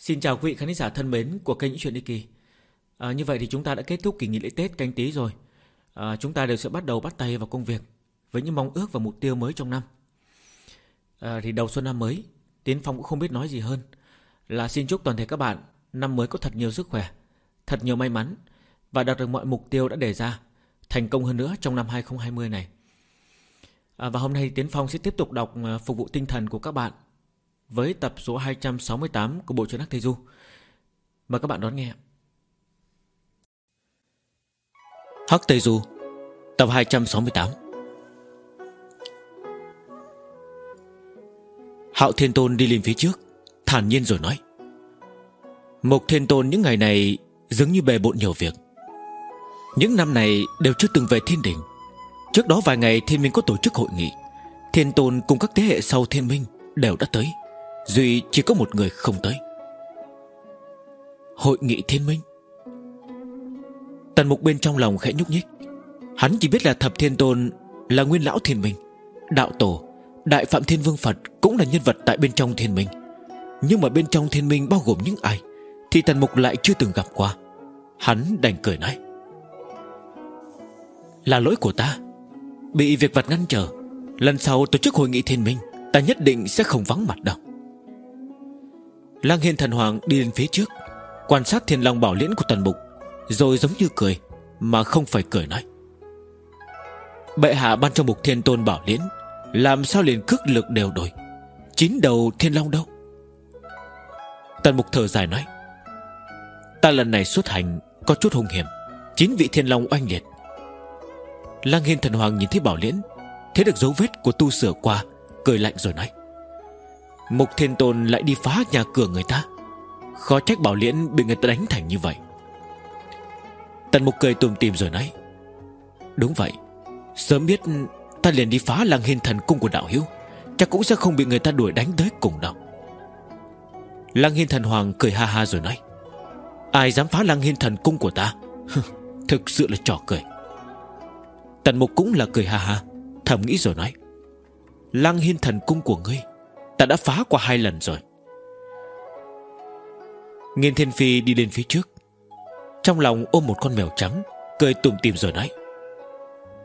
Xin chào quý vị khán giả thân mến của kênh Những Chuyện Đi Kỳ. À, Như vậy thì chúng ta đã kết thúc kỳ nghỉ lễ Tết canh tí rồi. À, Chúng ta đều sẽ bắt đầu bắt tay vào công việc Với những mong ước và mục tiêu mới trong năm. À, Thì đầu xuân năm mới Tiến Phong cũng không biết nói gì hơn. Là xin chúc toàn thể các bạn Năm mới có thật nhiều sức khỏe Thật nhiều may mắn Và đạt được mọi mục tiêu đã đề ra Thành công hơn nữa trong năm 2020 này. À, Và hôm nay Tiến Phong sẽ tiếp tục đọc à, phục vụ tinh thần của các bạn với tập số 268 của bộ truyện Hắc Thầy Du. Mời các bạn đón nghe. Hắc Tây Du Tập 268 Hạo Thiên Tôn đi lên phía trước, Thản nhiên rồi nói. Mộc Thiên Tôn, những ngày này Dường như bề bộn nhiều việc. Những năm này đều chưa từng về thiên đình. Trước đó vài ngày, thiên minh có tổ chức hội nghị. Thiên Tôn cùng các thế hệ sau thiên minh Đều đã tới. Duy chỉ có một người không tới. Hội nghị thiên minh. Tần mục bên trong lòng khẽ nhúc nhích. Hắn chỉ biết là thập thiên tôn Là nguyên lão thiên minh, Đạo tổ, Đại phạm thiên vương Phật Cũng là nhân vật tại bên trong thiên minh. Nhưng mà bên trong thiên minh bao gồm những ai Thì tần mục lại chưa từng gặp qua. Hắn đành cười nói, Là lỗi của ta. Bị việc vật ngăn trở, Lần sau tổ chức hội nghị thiên minh, Ta nhất định sẽ không vắng mặt đâu. Lang Hiên Thần Hoàng đi lên phía trước, Quan sát thiên long bảo liễn của tần mục, Rồi giống như cười, Mà không phải cười nói. Bệ hạ ban cho mục thiên tôn bảo liễn, Làm sao liền cước lực đều đổi? Chín đầu thiên long đâu? Tần mục thở dài nói, Ta lần này xuất hành Có chút hung hiểm, Chín vị thiên long oanh liệt. Lang Hiên Thần Hoàng nhìn thấy bảo liễn, Thấy được dấu vết của tu sửa qua, Cười lạnh rồi nói Mục Thiên Tôn lại đi phá nhà cửa người ta. Khó trách Bảo Liễn bị người ta đánh thành như vậy. Tần Mục cười tùm tìm rồi nói, Đúng vậy, Sớm biết ta liền đi phá làng hiên thần cung của đạo hiếu, Chắc cũng sẽ không bị người ta đuổi đánh tới cùng đâu. Lăng hiên thần hoàng cười ha ha rồi nói, Ai dám phá lăng hiên thần cung của ta? Thực sự là trò cười. Tần mục cũng là cười ha ha, Thầm nghĩ rồi nói, Lăng hiên thần cung của ngươi Ta đã phá qua hai lần rồi. Nghiên Thiên Phi đi lên phía trước. Trong lòng ôm một con mèo trắng, Cười tủm tìm rồi nói.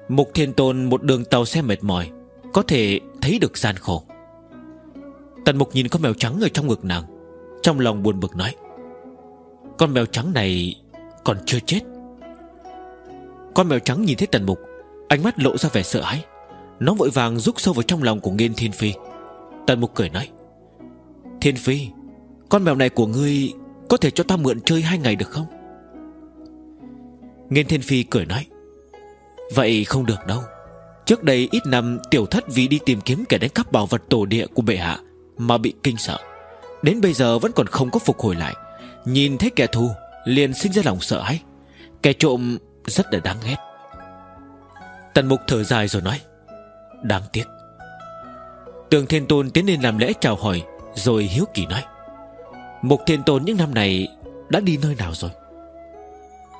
Mục Thiên Tôn, một đường tàu xe mệt mỏi, Có thể thấy được gian khổ. Tần Mục nhìn con mèo trắng ở trong ngực nàng, Trong lòng buồn bực nói. Con mèo trắng này Còn chưa chết. Con mèo trắng nhìn thấy Tần Mục, Ánh mắt lộ ra vẻ sợ hãi. Nó vội vàng rút sâu vào trong lòng của Nghiên Thiên Phi. Tần Mục cười nói, Thiên Phi, Con mèo này của ngươi Có thể cho ta mượn chơi hai ngày được không? Nghiên Thiên Phi cười nói, Vậy không được đâu. Trước đây ít năm tiểu thất vì đi tìm kiếm kẻ đánh cắp bảo vật tổ địa của bệ hạ Mà bị kinh sợ. Đến bây giờ vẫn còn không có phục hồi lại. Nhìn thấy kẻ thù liền sinh ra lòng sợ hãi. Kẻ trộm rất là đáng ghét. Tần mục thở dài rồi nói, Đáng tiếc. Tường Thiên Tôn tiến lên làm lễ chào hỏi, Rồi hiếu kỳ nói, Mục Thiên Tôn những năm này Đã đi nơi nào rồi?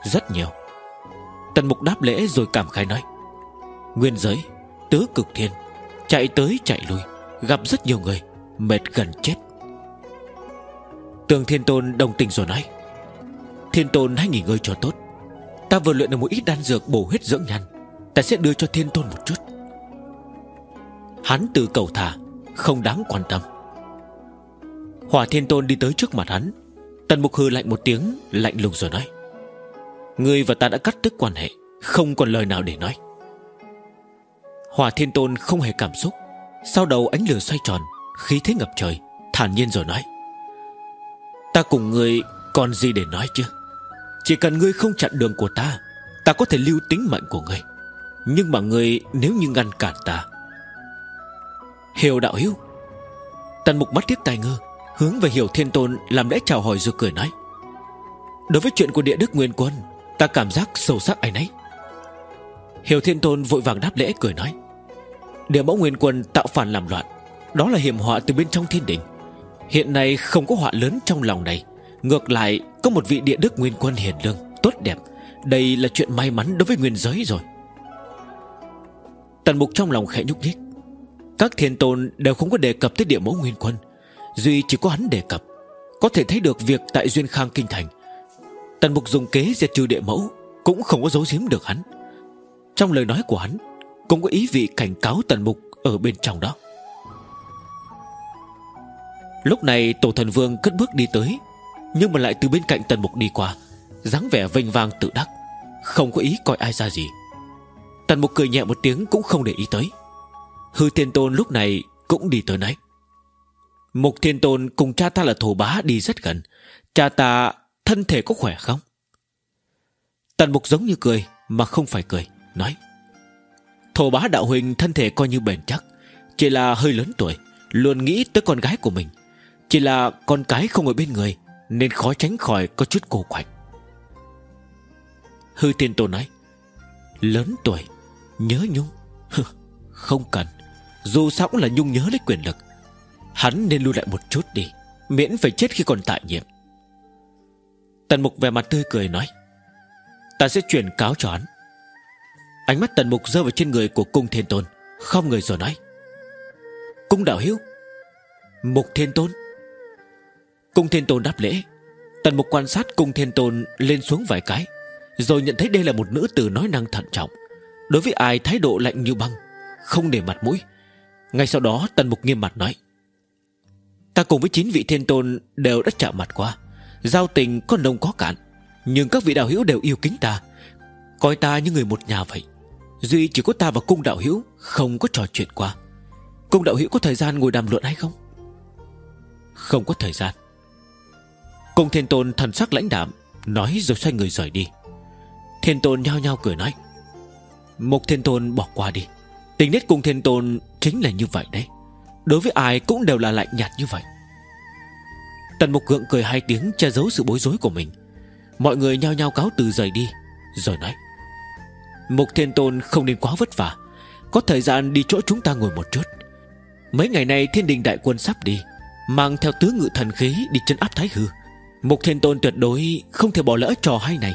Rất nhiều. Tần Mục đáp lễ rồi cảm khái nói, Nguyên giới, Tứ cực thiên, Chạy tới chạy lui, Gặp rất nhiều người, Mệt gần chết. Tường Thiên Tôn đồng tình rồi nói, Thiên Tôn hãy nghỉ ngơi cho tốt, Ta vừa luyện được một ít đan dược bổ huyết dưỡng nhăn Ta sẽ đưa cho Thiên Tôn một chút. Hắn tự cầu thả, Không đáng quan tâm. Hỏa Thiên Tôn đi tới trước mặt hắn. Tần Mục hư lạnh một tiếng, Lạnh lùng rồi nói, Ngươi và ta đã cắt đứt quan hệ, Không còn lời nào để nói. Hỏa Thiên Tôn không hề cảm xúc, Sau đầu ánh lửa xoay tròn, Khí thế ngập trời, Thản nhiên rồi nói, Ta cùng ngươi còn gì để nói chứ? Chỉ cần ngươi không chặn đường của ta Ta có thể lưu tính mệnh của ngươi. Nhưng mà ngươi nếu như ngăn cản ta Hiểu đạo hiếu Tần mục mắt tiếc tài ngơ, Hướng về hiểu thiên tôn làm lễ chào hỏi rồi cười nói. Đối với chuyện của địa đức nguyên quân, Ta cảm giác sâu sắc ấy nấy. Hiểu thiên tôn vội vàng đáp lễ cười nói. Địa mẫu nguyên quân tạo phản làm loạn, Đó là hiểm họa từ bên trong thiên đình. Hiện nay không có họa lớn trong lòng này, Ngược lại có một vị địa đức nguyên quân hiền lương, Tốt đẹp. Đây là chuyện may mắn đối với nguyên giới rồi. Tần mục trong lòng khẽ nhúc nhích các thiên tôn đều không có đề cập tới địa mẫu nguyên quân. Duy chỉ có hắn đề cập. Có thể thấy được việc tại Duyên Khang Kinh Thành. Tần Mục dùng kế diệt trừ địa mẫu, Cũng không có giấu giếm được hắn. Trong lời nói của hắn, Cũng có ý vị cảnh cáo Tần Mục Ở bên trong đó. Lúc này Tổ Thần Vương cất bước đi tới, Nhưng mà lại từ bên cạnh Tần Mục đi qua, dáng vẻ vênh vang tự đắc, Không có ý coi ai ra gì. Tần Mục cười nhẹ một tiếng cũng không để ý tới. Hư Thiên Tôn lúc này cũng đi tới nấy. Mục Thiên Tôn cùng cha ta là thổ bá đi rất gần. Cha ta thân thể có khỏe không? Tần Mục giống như cười Mà không phải cười, Nói. Thổ bá đạo huynh thân thể coi như bền chắc, Chỉ là hơi lớn tuổi, Luôn nghĩ tới con gái của mình. Chỉ là con cái không ở bên người, Nên khó tránh khỏi có chút cô quạnh. Hư Thiên Tôn nói, Lớn tuổi, Nhớ Nhung. Không cần. Dù sao cũng là Nhung nhớ lấy quyền lực. Hắn nên lưu lại một chút đi, Miễn phải chết khi còn tại nhiệm. Tần Mục về mặt tươi cười nói, Ta sẽ truyền cáo cho hắn. Ánh mắt Tần Mục rơi vào trên người của Cung Thiên Tôn, Không người rồi nói, Cung Đạo Hiếu Mục Thiên Tôn. Cung Thiên Tôn đáp lễ. Tần Mục quan sát Cung Thiên Tôn lên xuống vài cái, Rồi nhận thấy đây là một nữ tử nói năng thận trọng. Đối với ai thái độ lạnh như băng, Không để mặt mũi ngay sau đó, Tần Mục nghiêm mặt nói, Ta cùng với chín vị thiên tôn Đều đã chạm mặt qua. Giao tình có nông có cạn, Nhưng các vị đạo hữu đều yêu kính ta. Coi ta như người một nhà vậy. Duy chỉ có ta và cung đạo hữu Không có trò chuyện qua. Cung đạo hữu có thời gian ngồi đàm luận hay không? Không có thời gian. Cung thiên tôn thần sắc lãnh đạm, Nói rồi xoay người rời đi. Thiên tôn nhao nhao cười nói, Mục thiên tôn bỏ qua đi. Tình nết cung thiên tôn chính là như vậy đấy. Đối với ai cũng đều là lạnh nhạt như vậy. Tần mục gượng cười hai tiếng Che giấu sự bối rối của mình. Mọi người nhao nhao cáo từ rời đi, Rồi nói, Mục thiên tôn không nên quá vất vả. Có thời gian đi chỗ chúng ta ngồi một chút. Mấy ngày nay thiên đình đại quân sắp đi, Mang theo tứ ngự thần khí Đi chân áp thái hư. Mục thiên tôn tuyệt đối không thể bỏ lỡ trò hay này.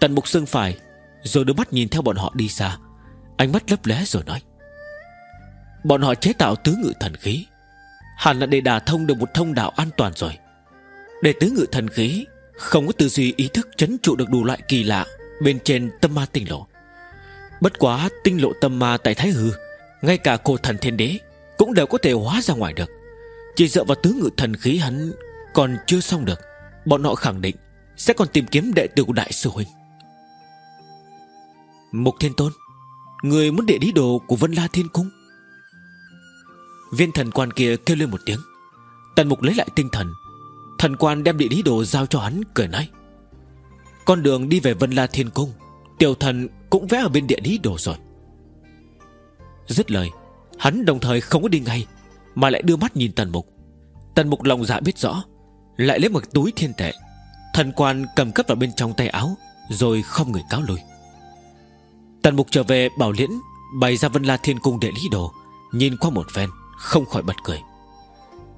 Tần mục xương phải, Rồi đôi mắt nhìn theo bọn họ đi xa. Ánh mắt lấp lé rồi nói. Bọn họ chế tạo tứ ngự thần khí. Hẳn là để đả thông được một thông đạo an toàn rồi. Để tứ ngự thần khí Không có tư duy ý thức chấn trụ được đủ loại kỳ lạ Bên trên tâm ma tinh lộ. Bất quá tinh lộ tâm ma tại Thái Hư, Ngay cả cổ thần thiên đế Cũng đều có thể hóa ra ngoài được. Chỉ dựa vào tứ ngự thần khí hắn Còn chưa xong được, Bọn họ khẳng định Sẽ còn tìm kiếm đệ tử của đại sư huynh. Mục Thiên Tôn Người muốn đệ lý đồ của Vân La Thiên Cung? Viên thần quan kia kêu lên một tiếng. Tần mục lấy lại tinh thần. Thần quan đem địa lý đồ giao cho hắn, cười nói. Con đường đi về Vân La Thiên Cung, Tiểu thần cũng vẽ ở bên địa lý đồ rồi. Dứt lời, Hắn đồng thời không có đi ngay, Mà lại đưa mắt nhìn tần mục. Tần mục lòng dạ biết rõ, Lại lấy một túi thiên tệ. Thần quan cầm cất vào bên trong tay áo, Rồi không người cáo lui. Tần mục trở về bảo liễn, Bày ra Vân La Thiên Cung địa lý đồ, Nhìn qua một phen, không khỏi bật cười.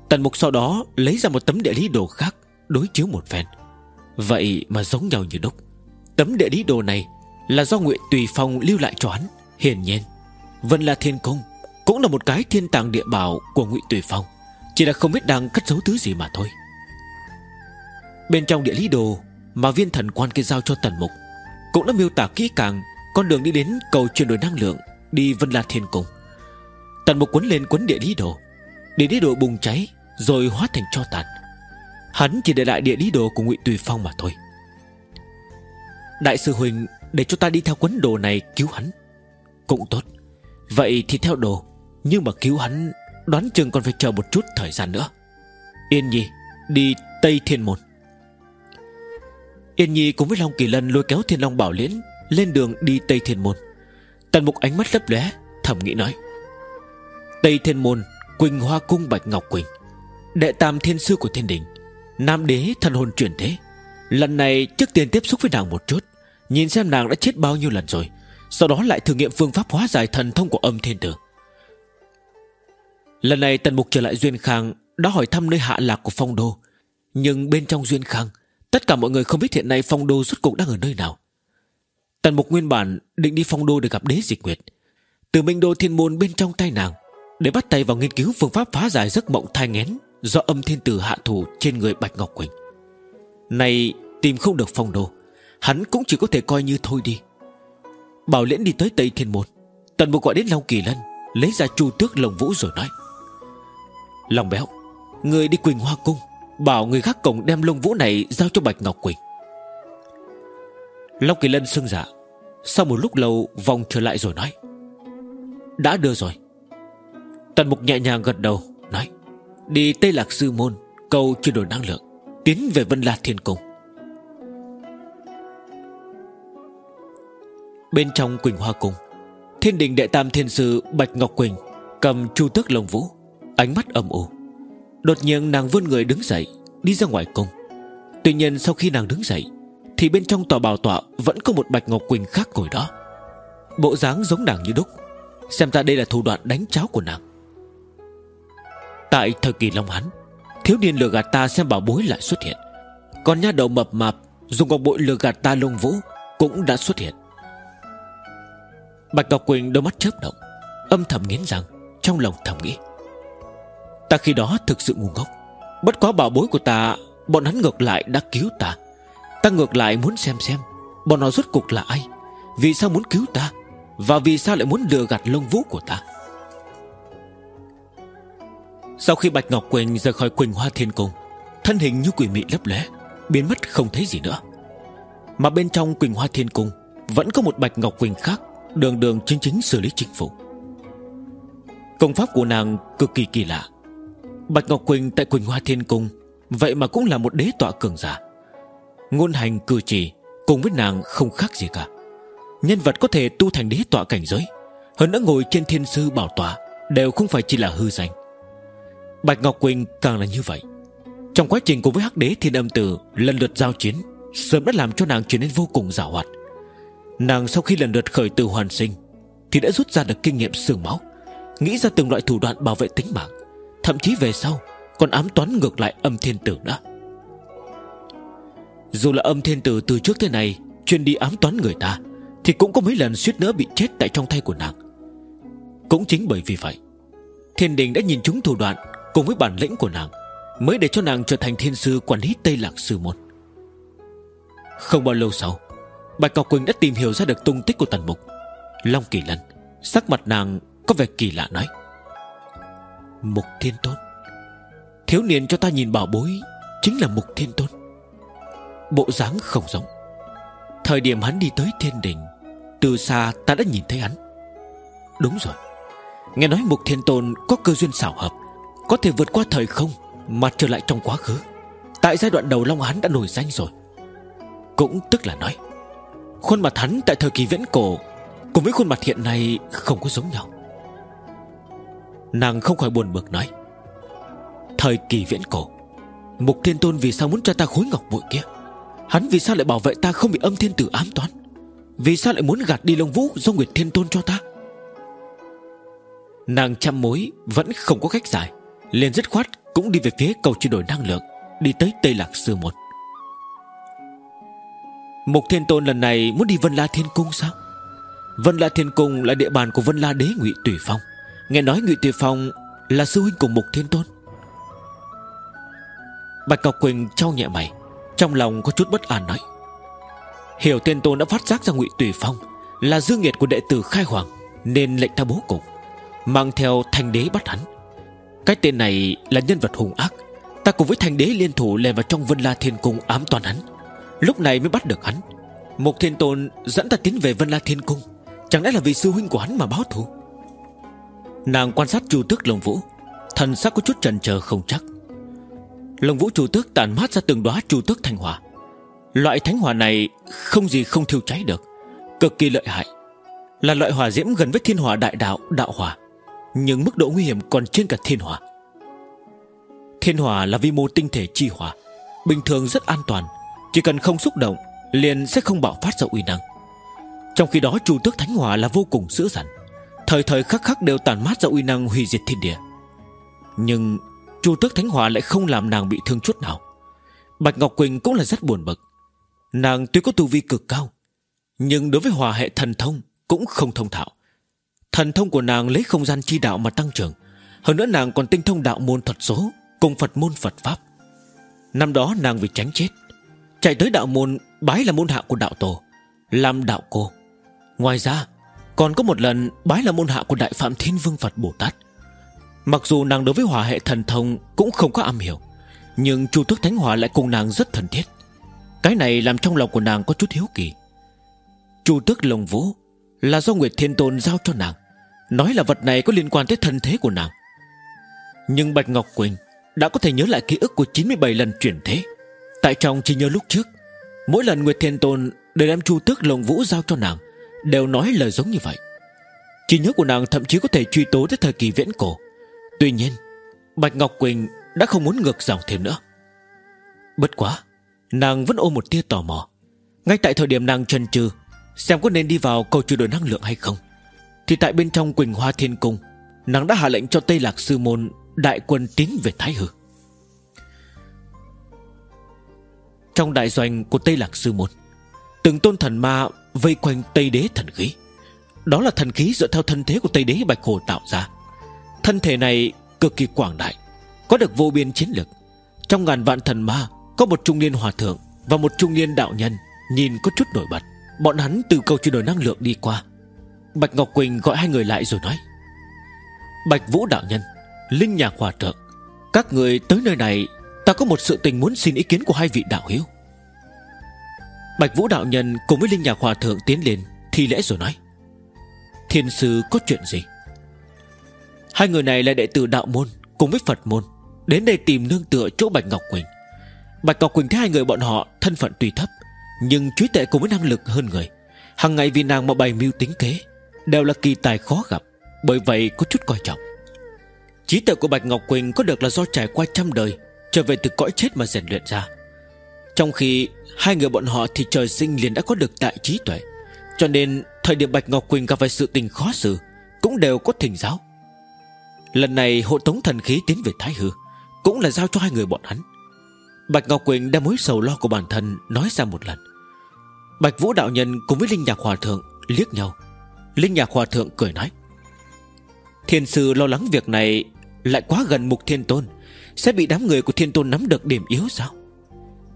Tần mục sau đó lấy ra một tấm địa lý đồ khác, Đối chiếu một phen. Vậy mà giống nhau như đúc. Tấm địa lý đồ này Là do Nguyện Tùy Phong lưu lại cho hắn, Hiển nhiên. Vân La thiên cung Cũng là một cái thiên tàng địa bảo của Ngụy Tùy Phong, Chỉ là không biết đang cất giấu thứ gì mà thôi. Bên trong địa lý đồ Mà viên thần quan kia giao cho tần mục Cũng đã miêu tả kỹ càng con đường đi đến cầu chuyển đổi năng lượng, Đi Vân La Thiên Cung. Tần một quấn lên quấn địa lý đồ Địa lý đồ bùng cháy Rồi hóa thành cho tàn. Hắn chỉ để lại địa lý đồ của ngụy Tùy Phong mà thôi. Đại sư Huỳnh, Để cho ta đi theo quấn đồ này cứu hắn, Cũng tốt. Vậy thì theo đồ, Nhưng mà cứu hắn, Đoán chừng còn phải chờ một chút thời gian nữa. Yên Nhi, Đi Tây Thiên Môn. Yên Nhi cùng với Long Kỳ Lân lôi kéo Thiên Long Bảo Liễn lên đường đi Tây Thiên Môn. Tần Mục ánh mắt lấp lóe, Thầm nghĩ nói, Tây Thiên Môn, Quỳnh Hoa Cung Bạch Ngọc Quỳnh, Đệ tam thiên sư của thiên đình, Nam đế thần hồn chuyển thế. Lần này trước tiên tiếp xúc với nàng một chút, Nhìn xem nàng đã chết bao nhiêu lần rồi, Sau đó lại thử nghiệm phương pháp hóa giải thần thông của âm thiên tử. Lần này tần mục trở lại Duyên Khang, Đã hỏi thăm nơi hạ lạc của phong đô. Nhưng bên trong Duyên Khang, Tất cả mọi người không biết hiện nay phong đô rốt cuộc đang ở nơi nào. Tần mục nguyên bản định đi phong đô để gặp đế dịch nguyệt. Từ minh đô thiên môn bên trong tay nàng, để bắt tay vào nghiên cứu phương pháp phá giải giấc mộng thai nghén Do âm thiên tử hạ thủ trên người Bạch Ngọc Quỳnh. Này tìm không được phong đô, Hắn cũng chỉ có thể coi như thôi đi. Bảo liễn đi tới Tây Thiên Môn, Tần Mục gọi đến Long Kỳ Lân, Lấy ra chu tước lồng vũ rồi nói Lòng béo, Người đi Quỳnh Hoa Cung, Bảo người khác cổng đem lông vũ này Giao cho Bạch Ngọc Quỳnh. Long Kỳ Lân xưng dạ. Sau một lúc lâu, vòng trở lại rồi nói. Đã đưa rồi. Tần Mục nhẹ nhàng gật đầu, Nói. Đi Tây Lạc Sư Môn, Cầu chuyển đổi năng lượng, Tiến về Vân La Thiên Cung. Bên trong Quỳnh Hoa Cung, Thiên đình đệ tam thiên sư Bạch Ngọc Quỳnh Cầm chu tước lồng vũ, Ánh mắt âm u. Đột nhiên nàng vươn người đứng dậy, Đi ra ngoài cung. Tuy nhiên sau khi nàng đứng dậy thì bên trong tòa bảo tọa Vẫn có một Bạch Ngọc Quỳnh khác ngồi đó. Bộ dáng giống nàng như đúc. Xem ra đây là thủ đoạn đánh cháo của nàng. Tại thời kỳ Long Hán, Thiếu niên lừa gạt ta xem bảo bối lại xuất hiện. Còn nha đầu mập mạp Dùng ngọc bội lừa gạt ta lông vũ Cũng đã xuất hiện. Bạch Ngọc Quỳnh đôi mắt chớp động, Âm thầm nghiến rằng Trong lòng thầm nghĩ. Ta khi đó thực sự ngu ngốc. Bất quá bảo bối của ta, Bọn hắn ngược lại đã cứu ta. Ta ngược lại muốn xem xem, Bọn họ rốt cuộc là ai, Vì sao muốn cứu ta, Và vì sao lại muốn lừa gạt lông vũ của ta. Sau khi Bạch Ngọc Quỳnh rời khỏi Quỳnh Hoa Thiên Cung, Thân hình như quỷ mị lấp lé Biến mất không thấy gì nữa. Mà bên trong Quỳnh Hoa Thiên Cung Vẫn có một Bạch Ngọc Quỳnh khác, Đường đường chính chính xử lý chính phủ. Công pháp của nàng cực kỳ kỳ lạ. Bạch Ngọc Quỳnh tại Quỳnh Hoa Thiên Cung, Vậy mà cũng là một đế tọa cường giả. Ngôn hành cử chỉ Cùng với nàng không khác gì cả. Nhân vật có thể tu thành đế tọa cảnh giới, Hơn nữa ngồi trên thiên sư bảo tọa Đều không phải chỉ là hư danh. Bạch Ngọc Quỳnh càng là như vậy. Trong quá trình cùng với hắc đế thiên âm tử Lần lượt giao chiến, Sớm đã làm cho nàng trở nên vô cùng giảo hoạt. Nàng sau khi lần lượt khởi từ hoàn sinh, Thì đã rút ra được kinh nghiệm sương máu, Nghĩ ra từng loại thủ đoạn bảo vệ tính mạng, Thậm chí về sau Còn ám toán ngược lại âm thiên tử nữa. Dù là âm thiên tử từ trước thế này Chuyên đi ám toán người ta, Thì cũng có mấy lần suýt nữa bị chết tại trong tay của nàng. Cũng chính bởi vì vậy, Thiên đình đã nhìn chúng thủ đoạn Cùng với bản lĩnh của nàng, Mới để cho nàng trở thành thiên sư quản lý Tây Lạc Sư Môn. Không bao lâu sau, Bạch cọc Quỳnh đã tìm hiểu ra được tung tích của Tần Mục. Long Kỳ Lân, Sắc mặt nàng có vẻ kỳ lạ nói, Mục Thiên Tôn, Thiếu niên cho ta nhìn bảo bối Chính là Mục Thiên Tôn. Bộ dáng không giống. Thời điểm hắn đi tới thiên đình, Từ xa ta đã nhìn thấy hắn. Đúng rồi. Nghe nói Mục Thiên Tôn có cơ duyên xảo hợp, Có thể vượt qua thời không Mà trở lại trong quá khứ. Tại giai đoạn đầu Long Hán đã nổi danh rồi. Cũng tức là nói, Khuôn mặt hắn tại thời kỳ viễn cổ Cùng với khuôn mặt hiện nay không có giống nhau. Nàng không khỏi buồn bực nói, Thời kỳ viễn cổ, Mục thiên tôn vì sao muốn cho ta khối ngọc bụi kia? Hắn vì sao lại bảo vệ ta không bị âm thiên tử ám toán? Vì sao lại muốn gạt đi lông vũ Do Nguyệt Thiên Tôn cho ta? Nàng chăm mối Vẫn không có cách giải. Liền dứt khoát cũng đi về phía cầu chuyển đổi năng lượng, Đi tới Tây Lạc Sư một. Mục Thiên Tôn lần này muốn đi Vân La Thiên Cung sao? Vân La Thiên Cung là địa bàn của Vân La Đế Ngụy Tùy Phong. Nghe nói Ngụy Tùy Phong là sư huynh của Mục Thiên Tôn. Bạch Ngọc Quỳnh trao nhẹ mày. Trong lòng có chút bất an nói, Hiểu Thiên Tôn đã phát giác ra Ngụy Tùy Phong Là dương nghiệt của đệ tử Khai Hoàng Nên lệnh ta bố cục Mang theo thành đế bắt hắn. Cái tên này là nhân vật hùng ác, Ta cùng với thành đế liên thủ lèn vào trong Vân La Thiên Cung ám toàn hắn. Lúc này mới bắt được hắn. Mục Thiên Tôn dẫn ta tiến về Vân La Thiên Cung, Chẳng lẽ là vì sư huynh của hắn mà báo thù? Nàng quan sát chu tước lồng vũ, Thần sắc có chút trần chờ không chắc lòng vũ trụ tước tàn mát ra từng đóa trụ tước thanh hỏa Loại thánh hỏa này Không gì không thiêu cháy được, Cực kỳ lợi hại. Là loại hỏa diễm gần với thiên hỏa đại đạo đạo hỏa, Nhưng mức độ nguy hiểm còn trên cả thiên hỏa. Thiên hỏa là vi mô tinh thể chi hỏa, Bình thường rất an toàn, chỉ cần không xúc động, Liền sẽ không bạo phát ra uy năng. Trong khi đó chủ tước thánh hỏa là vô cùng dữ dằn, Thời thời khắc khắc đều tàn mát ra uy năng hủy diệt thiên địa. Nhưng Chu tước thánh hỏa lại không làm nàng bị thương chút nào. Bạch Ngọc Quỳnh cũng là rất buồn bực. Nàng tuy có tu vi cực cao, Nhưng đối với hòa hệ thần thông Cũng không thông thạo. Thần thông của nàng lấy không gian chi đạo mà tăng trưởng. Hơn nữa nàng còn tinh thông đạo môn thuật số, Cùng Phật môn Phật Pháp. Năm đó nàng vì tránh chết, Chạy tới đạo môn bái là môn hạ của đạo tổ, Làm đạo cô. Ngoài ra, còn có một lần bái là môn hạ của Đại Phạm Thiên Vương Phật Bồ Tát. Mặc dù nàng đối với hỏa hệ thần thông Cũng không có am hiểu, Nhưng Chu Tước Thánh Hỏa lại cùng nàng rất thân thiết. Cái này làm trong lòng của nàng có chút hiếu kỳ. Chu Tước Lồng Vũ Là do Nguyệt Thiên Tôn giao cho nàng, Nói là vật này có liên quan tới thân thế của nàng. Nhưng Bạch Ngọc Quỳnh Đã có thể nhớ lại ký ức của 97 lần chuyển thế. Tại trong chỉ nhớ lúc trước, Mỗi lần Nguyệt Thiên Tôn Đều đem Chu Tước Lồng Vũ giao cho nàng Đều nói lời giống như vậy. Chỉ nhớ của nàng thậm chí có thể truy tố tới thời kỳ viễn cổ. Tuy nhiên, Bạch Ngọc Quỳnh đã không muốn ngược dòng thêm nữa. Bất quá, Nàng vẫn ôm một tia tò mò. Ngay tại thời điểm nàng chần chừ Xem có nên đi vào cầu chuyển đổi năng lượng hay không, Thì tại bên trong Quỳnh Hoa Thiên Cung, Nàng đã hạ lệnh cho Tây Lạc Sư Môn Đại quân tiến về Thái Hư. Trong đại doanh của Tây Lạc Sư Môn, Từng tôn thần ma vây quanh Tây Đế thần khí. Đó là thần khí dựa theo thân thế của Tây Đế Bạch Hồ tạo ra. Thân thể này cực kỳ quảng đại, Có được vô biên chiến lực. Trong ngàn vạn thần ma, Có một trung niên hòa thượng Và một trung niên đạo nhân Nhìn có chút nổi bật. Bọn hắn từ cầu chuyển đổi năng lượng đi qua. Bạch Ngọc Quỳnh gọi hai người lại rồi nói, Bạch Vũ đạo nhân, Linh Nhạc Hòa Thượng, Các người tới nơi này, Ta có một sự tình muốn xin ý kiến của hai vị đạo hiếu Bạch Vũ đạo nhân cùng với Linh Nhạc Hòa Thượng tiến lên Thi lễ rồi nói, Thiên sư có chuyện gì? Hai người này là đệ tử đạo môn Cùng với Phật môn, Đến đây tìm nương tựa chỗ Bạch Ngọc Quỳnh. Bạch Ngọc Quỳnh thấy hai người bọn họ Thân phận tùy thấp, Nhưng trí tệ cùng với năng lực hơn người. Hằng ngày vì nàng mà bày mưu tính kế, Đều là kỳ tài khó gặp, Bởi vậy có chút coi trọng. Trí tuệ của Bạch Ngọc Quỳnh có được là do trải qua trăm đời, Trở về từ cõi chết mà rèn luyện ra. Trong khi Hai người bọn họ thì trời sinh liền đã có được đại trí tuệ, Cho nên Thời điểm Bạch Ngọc Quỳnh gặp phải sự tình khó xử Cũng đều có thỉnh giáo. Lần này hộ tống thần khí tiến về Thái Hư Cũng là giao cho hai người bọn hắn. Bạch Ngọc Quỳnh đem mối sầu lo của bản thân Nói ra một lần. Bạch Vũ Đạo Nhân cùng với Linh Nhạc Hòa Thượng Liếc nhau. Linh Nhạc Hòa Thượng cười nói, Thiên sư lo lắng việc này Lại quá gần Mục Thiên Tôn, Sẽ bị đám người của Thiên Tôn nắm được điểm yếu sao?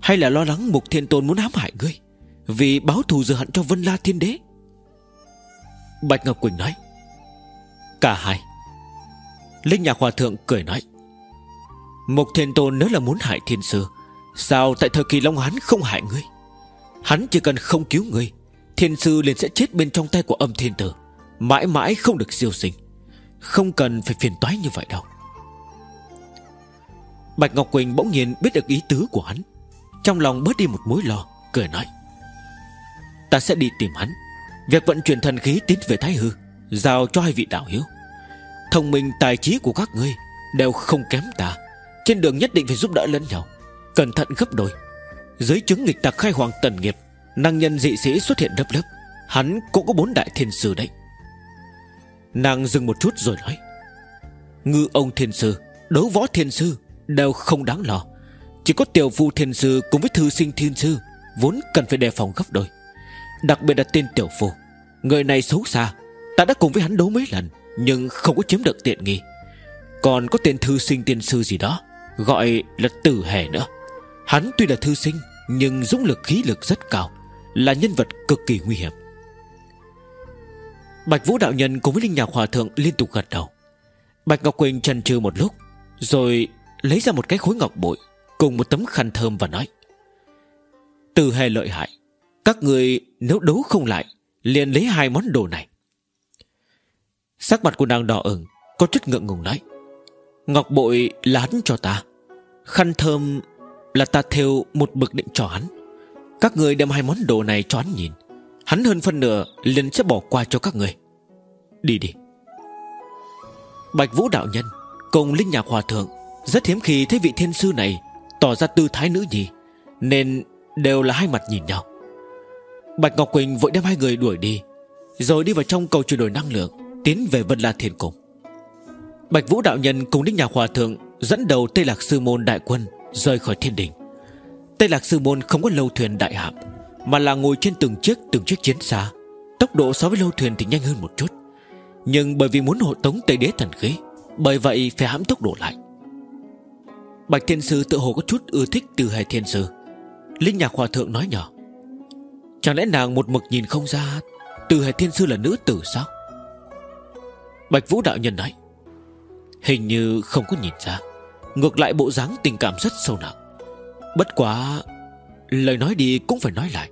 Hay là lo lắng Mục Thiên Tôn muốn ám hại ngươi Vì báo thù dự hận cho Vân La Thiên Đế? Bạch Ngọc Quỳnh nói, Cả hai. Linh Nhạc Hòa Thượng cười nói Mục Thiên Tôn nếu là muốn hại thiên sư, Sao tại thời kỳ Long Hán không hại ngươi? Hắn chỉ cần không cứu ngươi, Thiên sư liền sẽ chết bên trong tay của âm thiên tử, Mãi mãi không được siêu sinh. Không cần phải phiền toái như vậy đâu. Bạch Ngọc Quỳnh bỗng nhiên biết được ý tứ của hắn, Trong lòng bớt đi một mối lo, Cười nói, Ta sẽ đi tìm hắn, Việc vận chuyển thần khí tít về Thái Hư, Giao cho hai vị đạo hiếu. Thông minh tài trí của các ngươi Đều không kém ta. Trên đường nhất định phải giúp đỡ lẫn nhau. Cẩn thận gấp đôi. Dưới chứng nghịch tặc khai hoàng tần nghiệp, Năng nhân dị sĩ xuất hiện lớp lớp. Hắn cũng có bốn đại thiên sư đấy. Nàng dừng một chút rồi nói, Ngư ông thiên sư, Đấu võ thiên sư Đều không đáng lo. Chỉ có tiểu phu thiên sư cùng với thư sinh thiên sư Vốn cần phải đề phòng gấp đôi. Đặc biệt là tên tiểu phu, Người này xấu xa, Ta đã cùng với hắn đấu mấy lần nhưng không có chiếm được tiện nghi. Còn có tên thư sinh tiên sư gì đó, Gọi là tử hề nữa. Hắn tuy là thư sinh, Nhưng dũng lực khí lực rất cao, Là nhân vật cực kỳ nguy hiểm. Bạch Vũ Đạo Nhân cùng với Linh Nhạc Hòa Thượng liên tục gật đầu. Bạch Ngọc Quỳnh trần trừ một lúc, Rồi lấy ra một cái khối ngọc bội Cùng một tấm khăn thơm và nói Từ hề lợi hại, Các người nếu đấu không lại, liền lấy hai món đồ này Sắc mặt của nàng đỏ ửng, Có chút ngượng ngùng nói. Ngọc bội là hắn cho ta. Khăn thơm là ta theo một bực định cho hắn. Các người đem hai món đồ này cho hắn nhìn. Hắn hơn phân nửa liền sẽ bỏ qua cho các người. Đi đi. Bạch Vũ Đạo Nhân Cùng Linh Nhạc Hòa Thượng Rất hiếm khi thấy vị thiên sư này Tỏ ra tư thái nữ nhì Nên đều là hai mặt nhìn nhau. Bạch Ngọc Quỳnh vội đem hai người đuổi đi, Rồi đi vào trong cầu chuyển đổi năng lượng. Tiến về Vân La Thiên Cung. Bạch Vũ Đạo Nhân cùng Đích Nhạc Hòa Thượng Dẫn đầu Tây Lạc Sư Môn Đại Quân Rời khỏi thiên đình. Tây Lạc Sư Môn không có lâu thuyền đại hạm, Mà là ngồi trên từng chiếc từng chiếc chiến xa. Tốc độ so với lâu thuyền thì nhanh hơn một chút. Nhưng bởi vì muốn hộ tống Tây Đế thần khí, Bởi vậy phải hãm tốc độ lại. Bạch Thiên Sư tự hồ có chút ưa thích từ hải thiên sư. Linh nhạc hòa thượng nói nhỏ, Chẳng lẽ nàng một mực nhìn không ra Từ hải thiên sư là nữ tử sao? Bạch Vũ đạo nhân nói, Hình như không có nhìn ra, Ngược lại bộ dáng tình cảm rất sâu nặng. Bất quá, Lời nói đi cũng phải nói lại,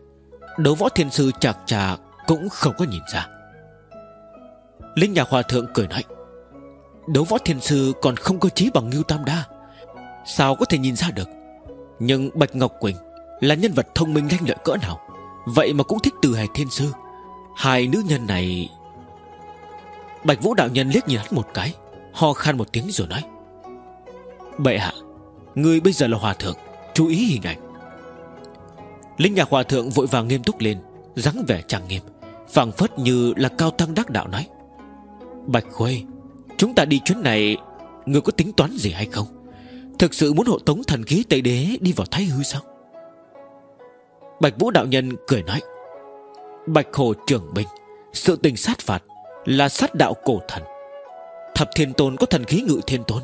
Đấu võ thiên sư chạc trà Cũng không có nhìn ra. Linh nhà hòa thượng cười nói, Đấu võ thiên sư còn không có trí bằng Ngưu Tam Đa, Sao có thể nhìn ra được? Nhưng Bạch Ngọc Quỳnh Là nhân vật thông minh lanh lợi cỡ nào, Vậy mà cũng thích từ hài thiên sư. Hai nữ nhân này Bạch Vũ đạo nhân liếc nhìn hắn một cái, Ho khan một tiếng rồi nói. Bệ hạ Người bây giờ là hòa thượng, Chú ý hình ảnh. Linh nhạc hòa thượng vội vàng nghiêm túc lên, dáng vẻ trang nghiêm, phảng phất như là cao tăng đắc đạo nói. Bạch Khuê, Chúng ta đi chuyến này Người có tính toán gì hay không? Thực sự muốn hộ tống thần khí Tây Đế đi vào Thái Hư sao? Bạch Vũ Đạo Nhân cười nói. Bạch Hồ trưởng binh, Sự tình sát phạt là sát đạo cổ thần. Thập thiên tôn có thần khí ngự thiên tôn.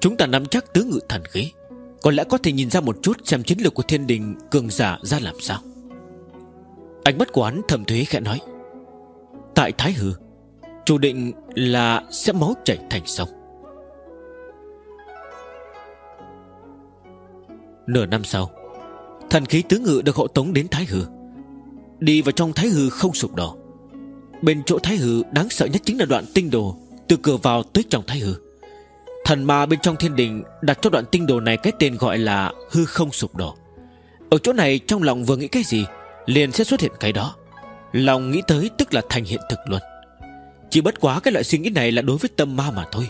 Chúng ta nắm chắc tứ ngự thần khí. Có lẽ có thể nhìn ra một chút Xem chiến lược của thiên đình cường giả ra làm sao. Ánh mắt của hắn thầm thuế khẽ nói. Tại Thái Hư, Chủ định là sẽ máu chảy thành sông. Nửa năm sau, Thần khí tứ ngự được hộ tống đến Thái Hư. Đi vào trong Thái Hư không sụp đổ. Bên chỗ Thái Hư, đáng sợ nhất chính là đoạn tinh đồ, Từ cửa vào tới trong Thái Hư. Thần ma bên trong thiên đình Đặt cho đoạn tinh đồ này cái tên gọi là Hư không sụp đổ. Ở chỗ này, trong lòng vừa nghĩ cái gì, Liền sẽ xuất hiện cái đó. Lòng nghĩ tới tức là thành hiện thực luôn. Chỉ bất quá cái loại suy nghĩ này là đối với tâm ma mà thôi.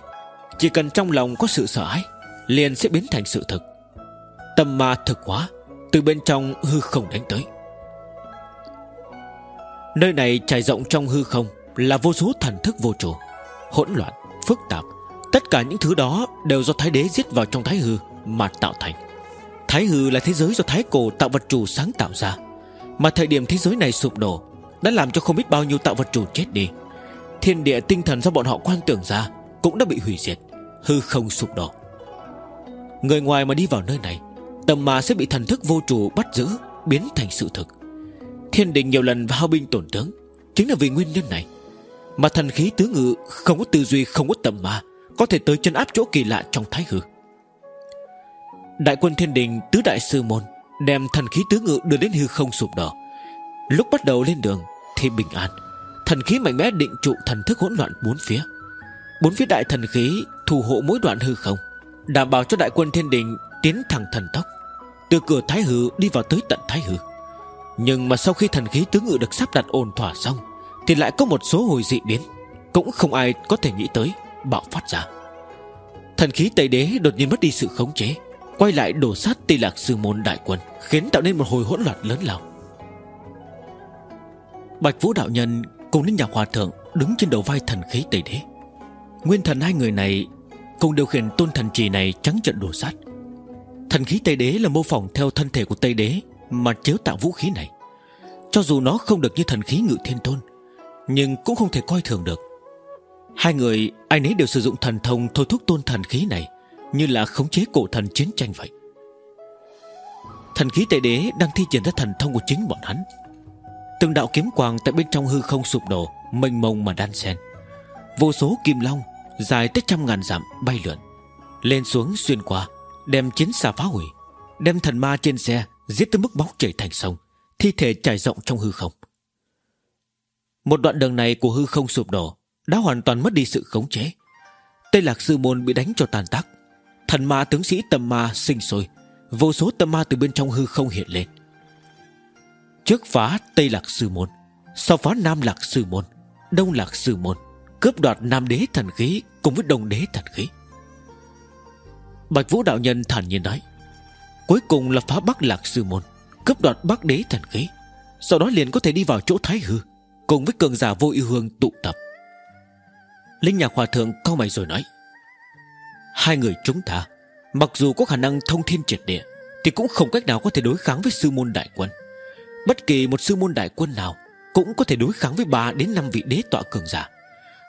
Chỉ cần trong lòng có sự sợ hãi, Liền sẽ biến thành sự thực. Tâm ma thực quá Từ bên trong hư không đánh tới. Nơi này trải rộng trong hư không Là vô số thần thức vô chủ Hỗn loạn, phức tạp. Tất cả những thứ đó đều do Thái Đế giết vào trong Thái Hư Mà tạo thành. Thái Hư là thế giới do Thái Cổ tạo vật chủ sáng tạo ra. Mà thời điểm thế giới này sụp đổ Đã làm cho không biết bao nhiêu tạo vật chủ chết đi. Thiên địa tinh thần do bọn họ quan tưởng ra Cũng đã bị hủy diệt Hư không sụp đổ. Người ngoài mà đi vào nơi này Tầm mà sẽ bị thần thức vô chủ bắt giữ Biến thành sự thực. Thiên đình nhiều lần hao binh tổn tướng. Chính là vì nguyên nhân này Mà thần khí tứ ngự không có tư duy, không có tầm mà Có thể tới chân áp chỗ kỳ lạ trong thái hư. Đại quân thiên đình, tứ đại sư môn Đem thần khí tứ ngự đưa đến hư không sụp đổ. Lúc bắt đầu lên đường Thì bình an. Thần khí mạnh mẽ định trụ thần thức hỗn loạn bốn phía. Bốn phía đại thần khí Thủ hộ mỗi đoạn hư không, Đảm bảo cho đại quân thiên đình Tiến thẳng thần tốc. Từ cửa Thái Hư đi vào tới tận Thái Hư. Nhưng mà sau khi thần khí tứ ngự được sắp đặt ổn thỏa xong, Thì lại có một số hồi dị biến Cũng không ai có thể nghĩ tới, Bạo phát ra. Thần khí Tây Đế đột nhiên mất đi sự khống chế, Quay lại đổ sát tây lạc sư môn đại quân, Khiến tạo nên một hồi hỗn loạn lớn lao. Bạch Vũ Đạo Nhân cùng đến nhà hòa thượng Đứng trên đầu vai thần khí Tây Đế. Nguyên thần hai người này Cùng điều khiển tôn thần trì này trắng trận đổ sát. Thần khí Tây Đế là mô phỏng theo thân thể của Tây Đế mà chế tạo vũ khí này. Cho dù nó không được như thần khí ngự thiên tôn, Nhưng cũng không thể coi thường được. Hai người, ai nấy đều sử dụng thần thông thôi thúc tôn thần khí này, Như là khống chế cổ thần chiến tranh vậy. Thần khí tệ Đế đang thi triển ra thần thông của chính bọn hắn. Từng đạo kiếm quang tại bên trong hư không sụp đổ, Mênh mông mà đan xen. Vô số kim long, Dài tới trăm ngàn dặm, bay lượn, Lên xuống xuyên qua, Đem chiến xa phá hủy, Đem thần ma trên xe Giết tới mức máu chảy thành sông, Thi thể trải rộng trong hư không. Một đoạn đường này của hư không sụp đổ, Đã hoàn toàn mất đi sự khống chế. Tây Lạc Sư Môn bị đánh cho tàn tác. Thần ma tướng sĩ tâm ma sinh sôi, Vô số tâm ma từ bên trong hư không hiện lên. Trước phá Tây Lạc Sư Môn, Sau phá Nam Lạc Sư Môn, Đông Lạc Sư Môn, Cướp đoạt Nam Đế Thần Khí Cùng với Đông Đế Thần Khí. Bạch Vũ Đạo Nhân thản nhiên nói Cuối cùng là phá Bắc Lạc Sư Môn, Cướp đoạt Bắc Đế Thần Khí Sau đó liền có thể đi vào chỗ Thái Hư, Cùng với cường giả vô ưu hương tụ tập. Linh Nhạc Hòa Thượng cau mày rồi nói, Hai người chúng ta, Mặc dù có khả năng thông thiên triệt địa, Thì cũng không cách nào có thể đối kháng với sư môn đại quân. Bất kỳ một sư môn đại quân nào Cũng có thể đối kháng với ba đến năm vị đế tọa cường giả.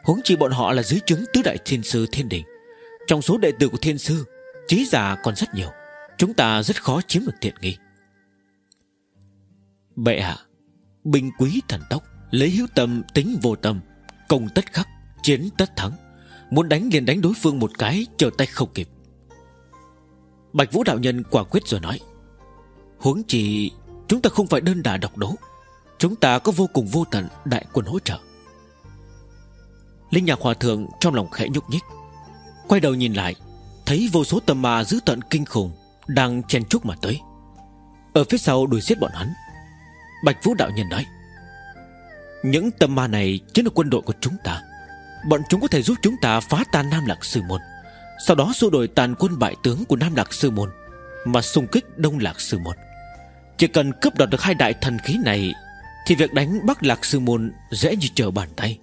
Huống chi bọn họ là dưới chứng tứ đại thiên sư thiên đình. Trong số đệ tử của thiên sư, Trí giả còn rất nhiều. Chúng ta rất khó chiếm được thiện nghi. Bệ hạ, Binh quý thần tốc, Lấy hiếu tâm, tính vô tâm, Công tất khắc, Chiến tất thắng. Muốn đánh liền đánh đối phương một cái Chờ tay không kịp. Bạch Vũ Đạo Nhân quả quyết rồi nói, Huống chỉ Chúng ta không phải đơn đà độc đấu. Chúng ta có vô cùng vô tận đại quân hỗ trợ. Linh nhạc hòa thượng trong lòng khẽ nhúc nhích, Quay đầu nhìn lại, Thấy vô số tầm ma dữ tận kinh khủng đang chen chúc mà tới. Ở phía sau đuổi giết bọn hắn, Bạch Vũ Đạo Nhân nói, Những tâm ma này chính là quân đội của chúng ta. Bọn chúng có thể giúp chúng ta phá tan Nam Lạc Sư Môn, Sau đó xua đổi tàn quân bại tướng của Nam Lạc Sư Môn, Mà xung kích Đông Lạc Sư Môn. Chỉ cần cướp đoạt được hai đại thần khí này, Thì việc đánh Bắc Lạc Sư Môn Dễ như trở bàn tay.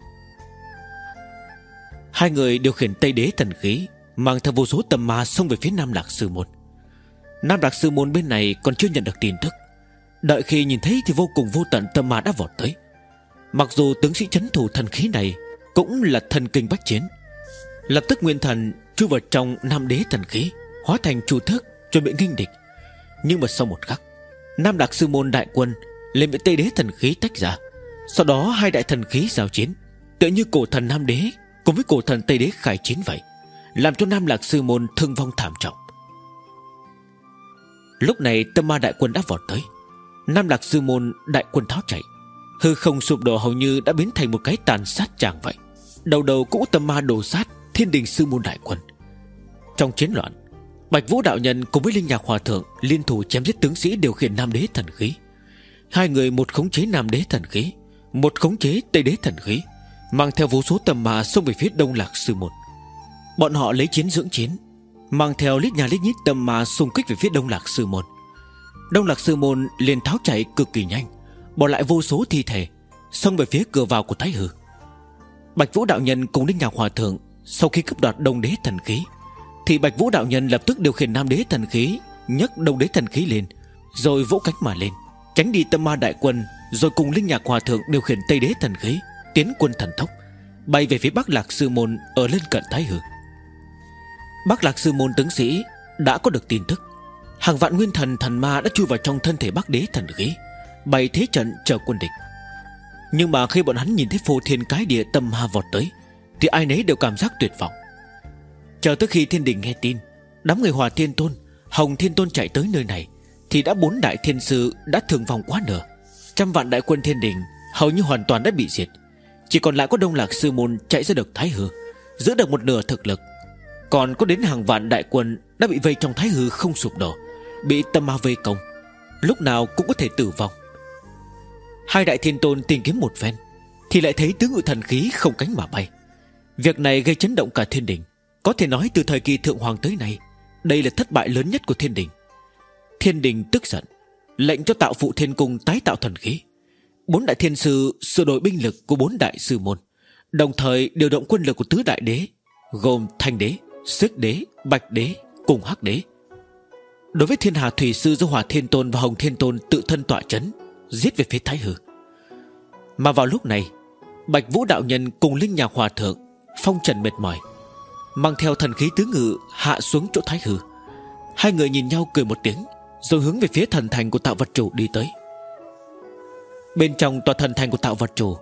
Hai người điều khiển Tây Đế thần khí, Mang theo vô số tầm ma xông về phía Nam Lạc Sư Môn. Nam đặc Sư Môn bên này còn chưa nhận được tin tức. Đợi khi nhìn thấy thì vô cùng vô tận tâm ma đã vọt tới. Mặc dù tướng sĩ chấn thủ thần khí này Cũng là thần kinh bách chiến, Lập tức nguyên thần chui vào trong Nam Đế thần khí, Hóa thành chủ thức chuẩn bị nghinh địch. Nhưng mà sau một khắc, Nam đặc Sư Môn đại quân liền bị Tây Đế thần khí tách ra. Sau đó hai đại thần khí giao chiến, Tựa như cổ thần Nam Đế Cùng với cổ thần Tây Đế khai chiến vậy, Làm cho Nam Lạc Sư Môn thương vong thảm trọng. Lúc này tâm ma đại quân đã vọt tới. Nam Lạc Sư Môn đại quân tháo chạy. Hư không sụp đổ hầu như đã biến thành một cái tàn sát chàng vậy. Đầu đầu cũ tâm ma đổ sát Thiên đình Sư Môn đại quân. Trong chiến loạn, Bạch Vũ Đạo Nhân cùng với Linh Nhạc Hòa Thượng Liên thủ chém giết tướng sĩ điều khiển Nam Đế Thần Khí. Hai người một khống chế Nam Đế Thần Khí, Một khống chế Tây Đế Thần Khí, Mang theo vô số tầm mà xông về phía Đông Lạc Sư Môn. Bọn họ lấy chiến dưỡng chiến Mang theo lít nhà lít nhít tầm mà xung kích về phía Đông Lạc Sư Môn. Đông Lạc Sư Môn liền tháo chạy cực kỳ nhanh, Bỏ lại vô số thi thể, Xông về phía cửa vào của Thái Hư. Bạch Vũ Đạo Nhân cùng Linh Nhạc Hòa Thượng Sau khi cướp đoạt Đông Đế Thần Khí, Thì Bạch Vũ Đạo Nhân lập tức điều khiển Nam Đế Thần Khí, nhấc Đông Đế Thần Khí lên, Rồi vỗ cánh mà lên, Tránh đi tâm ma đại quân, Rồi cùng Linh Nhạc Hòa Thượng điều khiển Tây Đế Thần Khí, Tiến quân thần tốc, Bay về phía Bắc Lạc Sư Môn Ở lên cận Thái Hư. Bắc Lạc Sư Môn tướng sĩ Đã có được tin tức. Hàng vạn nguyên thần thần ma đã chui vào trong thân thể Bắc Đế thần khí Bày thế trận chờ quân địch. Nhưng mà khi bọn hắn nhìn thấy phô thiên cái địa tâm ma vọt tới, Thì ai nấy đều cảm giác tuyệt vọng. Chờ tới khi thiên đình nghe tin, Đám người hòa thiên tôn, Hồng thiên tôn chạy tới nơi này, Thì đã bốn đại thiên sư đã thường vòng quá nửa. Trăm vạn đại quân thiên đình Hầu như hoàn toàn đã bị diệt. Chỉ còn lại có đông lạc sư môn chạy ra được thái hư, Giữ được một nửa thực lực. Còn có đến hàng vạn đại quân Đã bị vây trong thái hư không sụp đổ Bị tâm ma vây công Lúc nào cũng có thể tử vong. Hai đại thiên tôn tìm kiếm một phen Thì lại thấy tứ ngự thần khí không cánh mà bay. Việc này gây chấn động cả thiên đình. Có thể nói từ thời kỳ thượng hoàng tới nay Đây là thất bại lớn nhất của thiên đình. Thiên đình tức giận Lệnh cho tạo phụ thiên cung tái tạo thần khí. Bốn đại thiên sư sửa đổi binh lực của bốn đại sư môn Đồng thời điều động quân lực của tứ đại đế Gồm thanh đế, sức đế, bạch đế cùng hắc đế. Đối với thiên hà thủy sư do hỏa thiên tôn và hồng thiên tôn tự thân tọa chấn Giết về phía thái hư. Mà vào lúc này Bạch vũ đạo nhân cùng linh nhà hòa thượng Phong trần mệt mỏi Mang theo thần khí tứ ngự hạ xuống chỗ thái hư. Hai người nhìn nhau cười một tiếng Rồi hướng về phía thần thành của tạo vật chủ đi tới. Bên trong tòa thần thành của tạo vật chủ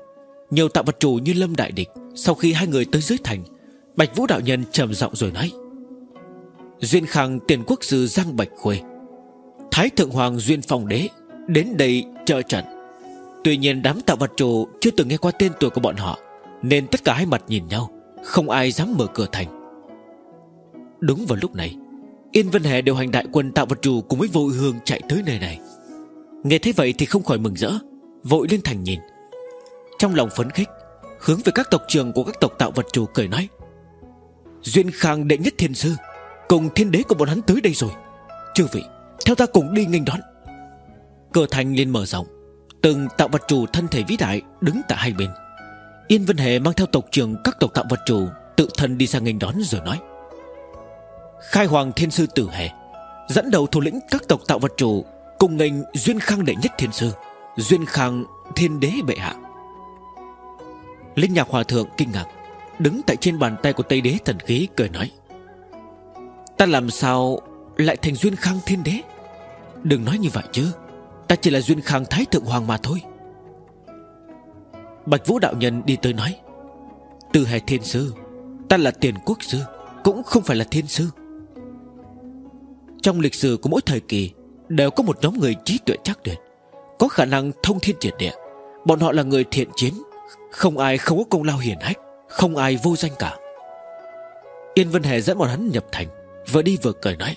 Nhiều tạo vật chủ như lâm đại địch Sau khi hai người tới dưới thành Bạch vũ đạo nhân trầm giọng rồi nói. Duyên khang tiền quốc sư Giang Bạch Khuê, Thái thượng hoàng Duyên Phong Đế Đến đây trợ trận. Tuy nhiên đám tạo vật chủ Chưa từng nghe qua tên tuổi của bọn họ, Nên tất cả hai mặt nhìn nhau, Không ai dám mở cửa thành. Đúng vào lúc này, Yên Vân Hệ điều hành đại quân tạo vật chủ Cùng với vô hương chạy tới nơi này. Nghe thấy vậy thì không khỏi mừng rỡ, Vội lên thành nhìn. Trong lòng phấn khích, Hướng về các tộc trường của các tộc tạo vật chủ cười nói. Duyên khang đệ nhất thiên sư, Cùng thiên đế của bọn hắn tới đây rồi. Chư vị, Theo ta cùng đi nghênh đón. Cơ thành liền mở rộng, Từng tạo vật chủ thân thể vĩ đại Đứng tại hai bên. Yên Vân Hệ mang theo tộc trưởng các tộc tạo vật chủ Tự thân đi sang nghênh đón rồi nói. Khai Hoàng Thiên Sư Tử Hệ, Dẫn đầu thủ lĩnh các tộc tạo vật chủ Cùng nghênh Duyên Khang đệ nhất thiên sư, Duyên Khang Thiên Đế Bệ Hạ. Linh Nhạc Hòa Thượng kinh ngạc. Đứng tại trên bàn tay của Tây Đế Thần Khí, cười nói. Ta làm sao lại thành Duyên Khang Thiên Đế? Đừng nói như vậy chứ. Ta chỉ là Duyên Khang Thái Thượng Hoàng mà thôi. Bạch Vũ Đạo Nhân đi tới nói. Từ hệ thiên sư, Ta là tiền quốc sư, Cũng không phải là thiên sư. Trong lịch sử của mỗi thời kỳ, Đều có một nhóm người trí tuệ chắc tuyệt, Có khả năng thông thiên triệt địa. Bọn họ là người thiện chiến, Không ai không có công lao hiển hách. Không ai vô danh cả. Yên Vân Hề dẫn bọn hắn nhập thành, Vừa đi vừa cười nói.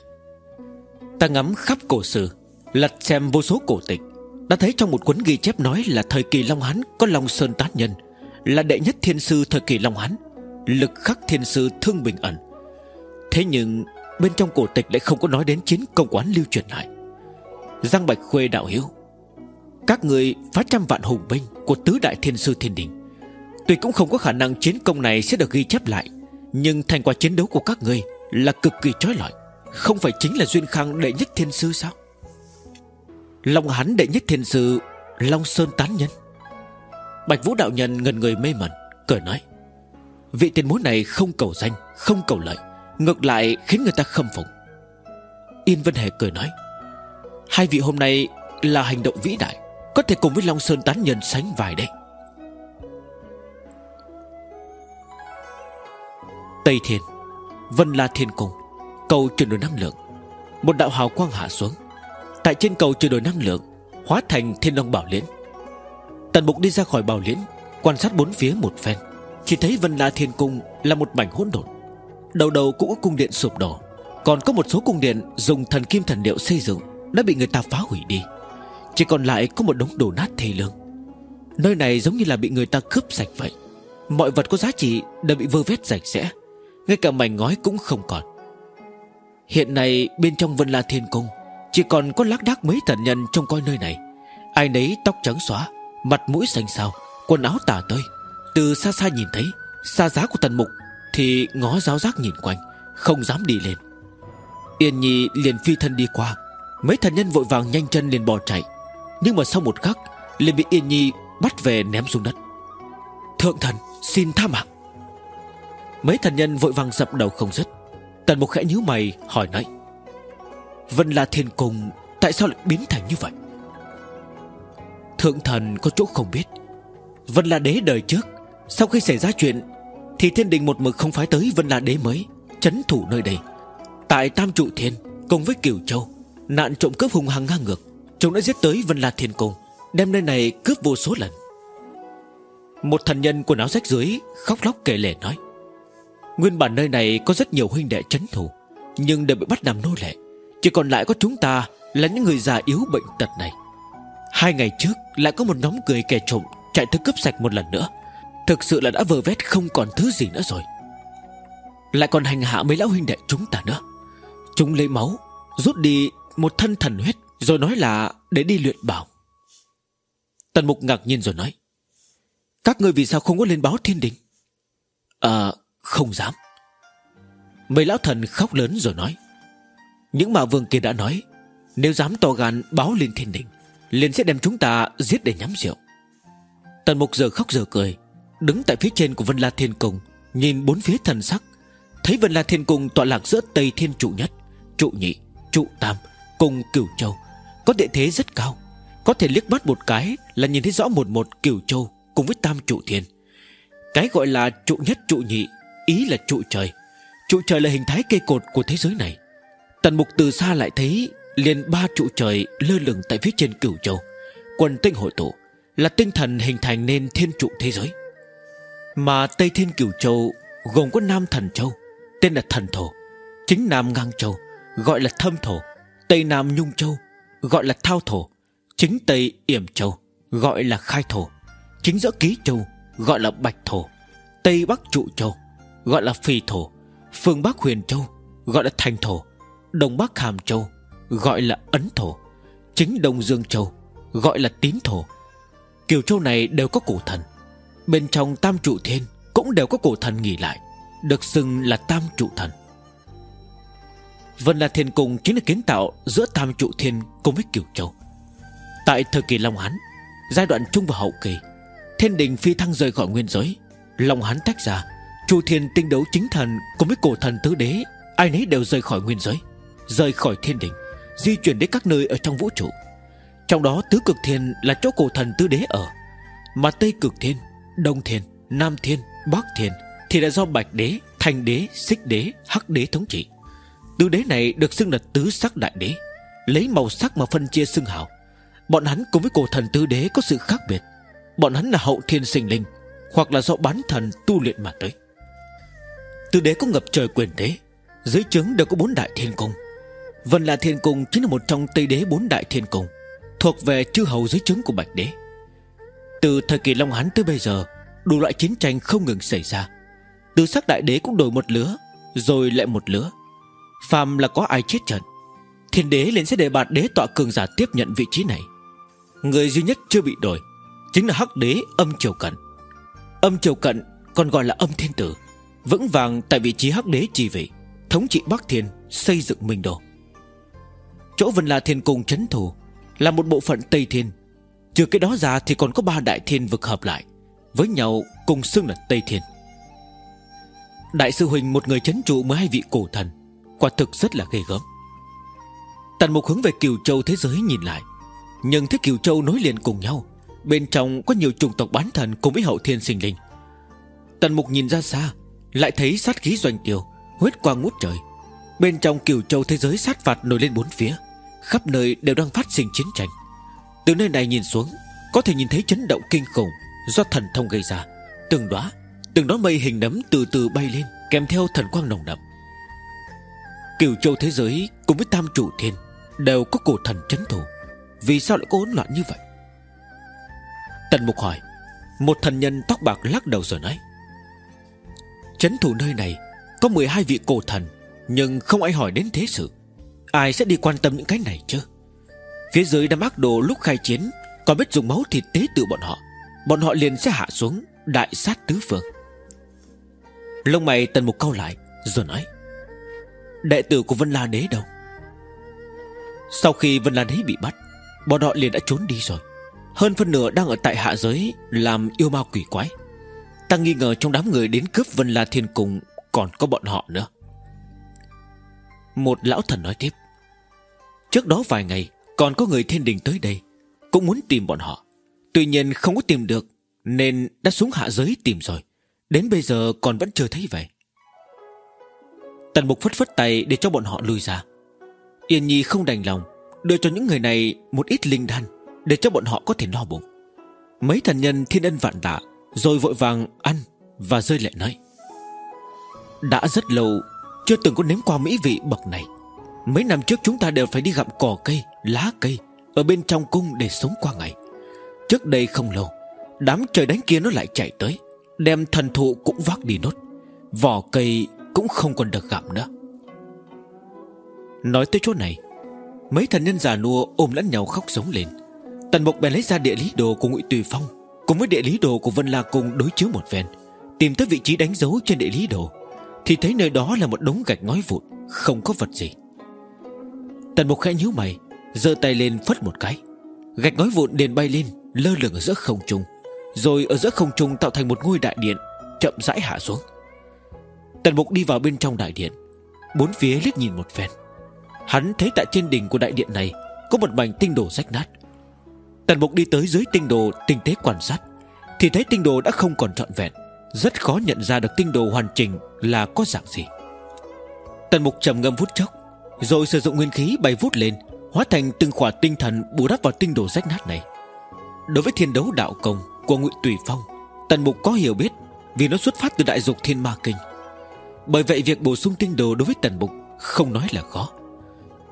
Ta ngắm khắp cổ sử, Lật xem vô số cổ tịch. Đã thấy trong một cuốn ghi chép nói là Thời kỳ Long Hán có Long Sơn Tát Nhân, Là đệ nhất thiên sư thời kỳ Long Hán, Lực khắc thiên sư thương bình ẩn. Thế nhưng, Bên trong cổ tịch lại không có nói đến chiến công quán lưu truyền lại Giang Bạch Khuê đạo hiếu, Các người phá trăm vạn hùng binh Của tứ đại thiên sư thiên đình Tuy cũng không có khả năng chiến công này sẽ được ghi chép lại, Nhưng thành quả chiến đấu của các người Là cực kỳ trói lọi. Không phải chính là Duyên Khang đệ nhất thiên sư sao? Long hắn đệ nhất thiên sư, Long Sơn tán nhân. Bạch Vũ đạo nhân ngần người mê mẩn, Cười nói, Vị tiền bối này không cầu danh, Không cầu lợi, Ngược lại khiến người ta khâm phục. Yên Vân Hề cười nói, Hai vị hôm nay là hành động vĩ đại, Có thể cùng với Long Sơn tán nhân sánh vài đây Tây Thiên, Vân La Thiên Cung, Cầu chuyển đổi năng lượng. Một đạo hào quang hạ xuống, Tại trên cầu chuyển đổi năng lượng, Hóa thành thiên long bảo liễn. Tần Mục đi ra khỏi bảo liễn, Quan sát bốn phía một phen, Chỉ thấy Vân La Thiên Cung là một mảnh hỗn độn. Đầu đầu cũng có cung điện sụp đổ, Còn có một số cung điện dùng thần kim thần điệu xây dựng Đã bị người ta phá hủy đi. Chỉ còn lại có một đống đổ nát thê lương. Nơi này giống như là bị người ta cướp sạch vậy. Mọi vật có giá trị đều bị vơ vét sạch sẽ. Ngay cả mảnh ngói cũng không còn. Hiện nay, bên trong Vân La Thiên Cung, Chỉ còn có lác đác mấy thần nhân trông coi nơi này. Ai nấy tóc trắng xóa, Mặt mũi xanh xao, Quần áo tả tơi. Từ xa xa nhìn thấy, Xa giá của tần mục Thì ngó giáo giác nhìn quanh, Không dám đi lên. Yên Nhi liền phi thân đi qua. Mấy thần nhân vội vàng nhanh chân liền bỏ chạy. Nhưng mà sau một khắc, liền bị Yên Nhi bắt về ném xuống đất. Thượng thần, xin tha mạng. Mấy thần nhân vội vàng dập đầu không dứt. Tần Mục khẽ nhíu mày, hỏi nãy Vân La Thiên Cung, Tại sao lại biến thành như vậy? Thượng thần có chỗ không biết. Vân La Đế đời trước, Sau khi xảy ra chuyện, Thì thiên đình một mực không phái tới Vân La Đế mới, Chấn thủ nơi đây. Tại Tam Trụ Thiên, Cùng với Kiều Châu, Nạn trộm cướp hung hăng ngang ngược, Chúng đã giết tới Vân La Thiên Cung, Đem nơi này cướp vô số lần. Một thần nhân quần áo rách dưới, Khóc lóc kể lể nói. Nguyên bản nơi này có rất nhiều huynh đệ chấn thủ, Nhưng đều bị bắt làm nô lệ. Chỉ còn lại có chúng ta Là những người già yếu bệnh tật này. Hai ngày trước lại có một nhóm người kẻ trộm Chạy tới cướp sạch một lần nữa. Thực sự là đã vơ vét không còn thứ gì nữa rồi. Lại còn hành hạ mấy lão huynh đệ chúng ta nữa. Chúng lấy máu, Rút đi một thân thần huyết, Rồi nói là để đi luyện bảo. Tần mục ngạc nhiên rồi nói, Các người vì sao không có lên báo thiên đình? À không dám. Mấy lão thần khóc lớn rồi nói. Những mà vương kia đã nói Nếu dám to gan báo lên thiên đình liền sẽ đem chúng ta giết để nhắm rượu. Tần mục giờ khóc giờ cười Đứng tại phía trên của Vân La Thiên Cung Nhìn bốn phía thần sắc. Thấy Vân La Thiên Cung tọa lạc giữa Tây Thiên trụ nhất Trụ nhị, trụ tam Cùng cửu châu Có địa thế rất cao. Có thể liếc mắt một cái là nhìn thấy rõ một một cửu châu Cùng với tam trụ thiên. Cái gọi là trụ nhất trụ nhị Ý là trụ trời. Trụ trời là hình thái cây cột của thế giới này. Tần mục từ xa lại thấy liền ba trụ trời lơ lửng tại phía trên cửu châu. Quần tinh hội tụ Là tinh thần hình thành nên thiên trụ thế giới. Mà Tây Thiên Cửu Châu Gồm có Nam Thần Châu, Tên là Thần Thổ, Chính Nam Ngang Châu, Gọi là Thâm Thổ, Tây Nam Nhung Châu, Gọi là Thao Thổ, Chính Tây Yểm Châu, Gọi là Khai Thổ, Chính giữa Ký Châu, Gọi là Bạch Thổ, Tây Bắc Trụ Châu. Gọi là Phi Thổ, Phương Bắc Huyền Châu, Gọi là Thành Thổ, Đông Bắc Hàm Châu, Gọi là Ấn Thổ, Chính Đông Dương Châu, Gọi là Tín Thổ. Kiều Châu này đều có cổ thần. Bên trong Tam Trụ Thiên Cũng đều có cổ thần nghỉ lại, Được xưng là Tam Trụ Thần. Vân La Thiên Cung chính là kiến tạo Giữa Tam Trụ Thiên cùng với Kiều Châu. Tại thời kỳ Long Hán, Giai đoạn trung và hậu kỳ, Thiên đình phi thăng rời khỏi nguyên giới, Long Hán tách ra Chu Thiên tinh đấu chính thần Cùng với cổ thần tứ đế Ai nấy đều rời khỏi nguyên giới Rời khỏi thiên đình Di chuyển đến các nơi ở trong vũ trụ. Trong đó tứ cực thiên là chỗ cổ thần tứ đế ở Mà tây cực thiên Đông thiên, nam thiên, bắc thiên Thì là do bạch đế, thành đế, xích đế, hắc đế thống trị. Tứ đế này được xưng là tứ sắc đại đế Lấy màu sắc mà phân chia xưng hào. Bọn hắn cùng với cổ thần tứ đế có sự khác biệt. Bọn hắn là hậu thiên sinh linh Hoặc là do bán thần tu luyện mà tới. Tứ đế có ngập trời quyền thế Dưới trướng đều có bốn đại thiên cung. Vân là thiên cung chính là một trong tây đế bốn đại thiên cung, Thuộc về chư hầu dưới trướng của bạch đế. Từ thời kỳ Long Hán tới bây giờ, Đủ loại chiến tranh không ngừng xảy ra. Từ sắc đại đế cũng đổi một lứa, Rồi lại một lứa. Phàm là có ai chết trận, Thiên đế liền sẽ để bạt đế tọa cường giả tiếp nhận vị trí này. Người duy nhất chưa bị đổi Chính là hắc đế âm triều cận. Âm triều cận còn gọi là âm thiên tử. Vững vàng tại vị trí hắc đế trì vị, Thống trị Bắc Thiên, Xây dựng Minh đồ Chỗ Vân La Thiên Cung chấn thủ Là một bộ phận Tây Thiên. Trừ cái đó ra thì còn có ba đại thiên vực hợp lại, Với nhau cùng xưng là Tây Thiên. Đại sư Huỳnh, một người chấn trụ hai vị cổ thần, Quả thực rất là ghê gớm. Tần mục hướng về Kiều Châu thế giới nhìn lại, Nhưng thấy Kiều Châu nối liền cùng nhau, Bên trong có nhiều chủng tộc bán thần Cùng với hậu thiên sinh linh. Tần mục nhìn ra xa lại thấy sát khí doanh tiêu Huyết quang ngút trời. Bên trong Kiều Châu thế giới sát phạt nổi lên bốn phía, Khắp nơi đều đang phát sinh chiến tranh. Từ nơi này nhìn xuống, Có thể nhìn thấy chấn động kinh khủng Do thần thông gây ra. Từng đóa Từng đóa mây hình nấm từ từ bay lên, Kèm theo thần quang nồng đậm. Kiều Châu thế giới cùng với Tam Chủ Thiên Đều có cổ thần chấn thủ. Vì sao lại có hỗn loạn như vậy? Tần Mục hỏi. Một thần nhân tóc bạc lắc đầu rồi nói. Chấn thủ nơi này, Có 12 vị cổ thần, Nhưng không ai hỏi đến thế sự. Ai sẽ đi quan tâm những cái này chứ? Phía dưới đám ác đồ lúc khai chiến, Còn biết dùng máu thịt tế tự bọn họ. Bọn họ liền sẽ hạ xuống, Đại sát tứ phương. Lông mày tần mục câu lại, Rồi nói, Đệ tử của Vân La Đế đâu? Sau khi Vân La Đế bị bắt, Bọn họ liền đã trốn đi rồi. Hơn phân nửa đang ở tại hạ giới Làm yêu ma quỷ quái. Ta nghi ngờ trong đám người đến cướp Vân La Thiên Cung Còn có bọn họ nữa. Một lão thần nói tiếp, Trước đó vài ngày, Còn có người thiên đình tới đây, Cũng muốn tìm bọn họ. Tuy nhiên không có tìm được, Nên đã xuống hạ giới tìm rồi. Đến bây giờ còn vẫn chưa thấy vậy Tần Mục phất phất tay để cho bọn họ lui ra. Yên Nhi không đành lòng, Đưa cho những người này một ít linh đan Để cho bọn họ có thể no bụng. Mấy thần nhân thiên ân vạn tạ rồi vội vàng ăn Và rơi lệ nói. Đã rất lâu, Chưa từng có nếm qua mỹ vị bậc này. Mấy năm trước chúng ta đều phải đi gặm cỏ cây, Lá cây Ở bên trong cung để sống qua ngày. Trước đây không lâu, Đám trời đánh kia nó lại chạy tới, Đem thần thụ cũng vác đi nốt. Vỏ cây cũng không còn được gặm nữa. Nói tới chỗ này, Mấy thần nhân già nua ôm lẫn nhau khóc sống lên. Tần Mục bèn lấy ra địa lý đồ của Ngụy Tùy Phong Cùng với địa lý đồ của Vân La Cung đối chiếu một phen, Tìm tới vị trí đánh dấu trên địa lý đồ, Thì thấy nơi đó là một đống gạch ngói vụn, Không có vật gì. Tần Mục khẽ nhíu mày, giơ tay lên phất một cái. Gạch ngói vụn liền bay lên, Lơ lửng ở giữa không trung, Rồi ở giữa không trung tạo thành một ngôi đại điện, Chậm rãi hạ xuống. Tần Mục đi vào bên trong đại điện, Bốn phía liếc nhìn một phen. Hắn thấy tại trên đỉnh của đại điện này Có một mảnh tinh đồ rách nát. Tần Mục đi tới dưới tinh đồ tinh tế quan sát, Thì thấy tinh đồ đã không còn trọn vẹn. Rất khó nhận ra được tinh đồ hoàn chỉnh Là có dạng gì. Tần Mục trầm ngâm vút chốc, Rồi sử dụng nguyên khí bay vút lên, Hóa thành từng khỏa tinh thần bù đắp vào tinh đồ rách nát này. Đối với thiên đấu đạo công Của Ngụy Tùy Phong, Tần Mục có hiểu biết Vì nó xuất phát từ đại dục thiên ma kinh. Bởi vậy việc bổ sung tinh đồ đối với tần mục Không nói là khó.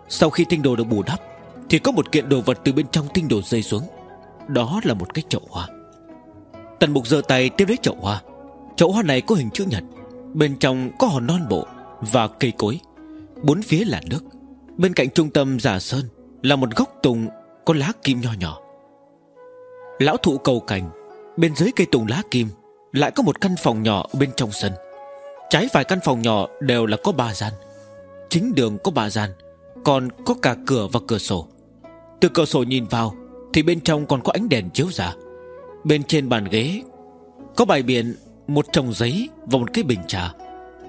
Sau khi tinh đồ được bù đắp thì có một kiện đồ vật từ bên trong tinh đồ rơi xuống. Đó là một cái chậu hoa. Tần mục giơ tay tiếp lấy chậu hoa. Chậu hoa này có hình chữ nhật. Bên trong có hòn non bộ Và cây cối. Bốn phía là nước. Bên cạnh trung tâm giả sơn Là một góc tùng có lá kim nho nhỏ. Lão thụ cầu cành. Bên dưới cây tùng lá kim Lại có một căn phòng nhỏ bên trong sân. Trái phải căn phòng nhỏ đều là có ba gian. Chính đường có ba gian, Còn có cả cửa và cửa sổ. Từ cửa sổ nhìn vào, Thì bên trong còn có ánh đèn chiếu ra. Bên trên bàn ghế, Có bài biển Một chồng giấy và một cái bình trà.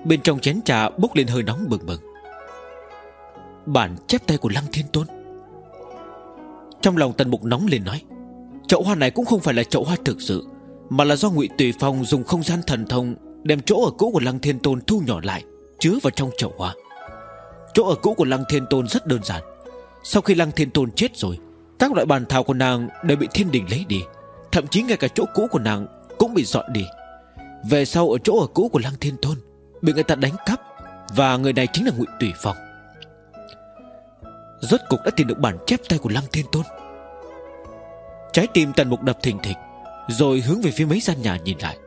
Bên trong chén trà bốc lên hơi nóng bừng bừng. Bản chép tay của Lăng Thiên Tôn. Trong lòng tần mục nóng lên nói, Chậu hoa này cũng không phải là chậu hoa thực sự, Mà là do ngụy Tùy Phong dùng không gian thần thông Đem chỗ ở cũ của Lăng Thiên Tôn thu nhỏ lại, Chứa vào trong chậu hoa. Chỗ ở cũ của Lăng Thiên Tôn rất đơn giản. Sau khi Lăng Thiên Tôn chết rồi, Các loại bàn thảo của nàng đều bị thiên đình lấy đi. Thậm chí ngay cả chỗ cũ của nàng Cũng bị dọn đi. Về sau ở chỗ ở cũ của Lăng Thiên Tôn, Bị người ta đánh cắp Và người này chính là ngụy Tùy Phong. Rốt cục đã tìm được bản chép tay của Lăng Thiên Tôn. Trái tim tần mục đập thình thịch, Rồi hướng về phía mấy gian nhà nhìn lại.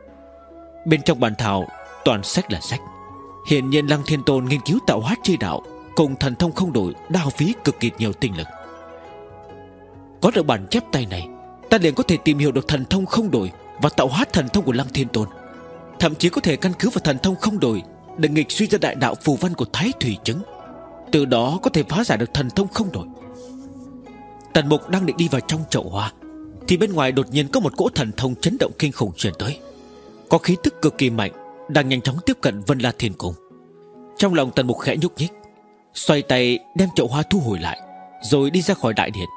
Bên trong bàn thảo Toàn sách là sách. Hiện nhiên Lăng Thiên Tôn nghiên cứu tạo hóa chi đạo Cùng thần thông không đổi, Đao phí cực kỳ nhiều tinh lực. Có được bản chép tay này, Ta liền có thể tìm hiểu được thần thông không đổi Và tạo hóa thần thông của Lăng Thiên Tôn. Thậm chí có thể căn cứ vào thần thông không đổi Để nghịch suy ra đại đạo phù văn của Thái Thủy Chứng. Từ đó có thể phá giải được thần thông không đổi. Tần Mục đang định đi vào trong chậu hoa, Thì bên ngoài đột nhiên có một cỗ thần thông chấn động kinh khủng truyền tới. Có khí tức cực kỳ mạnh, Đang nhanh chóng tiếp cận Vân La Thiên Cung. Trong lòng Tần Mục khẽ nhúc nhích. Xoay tay đem chậu hoa thu hồi lại, Rồi đi ra khỏi đại điện.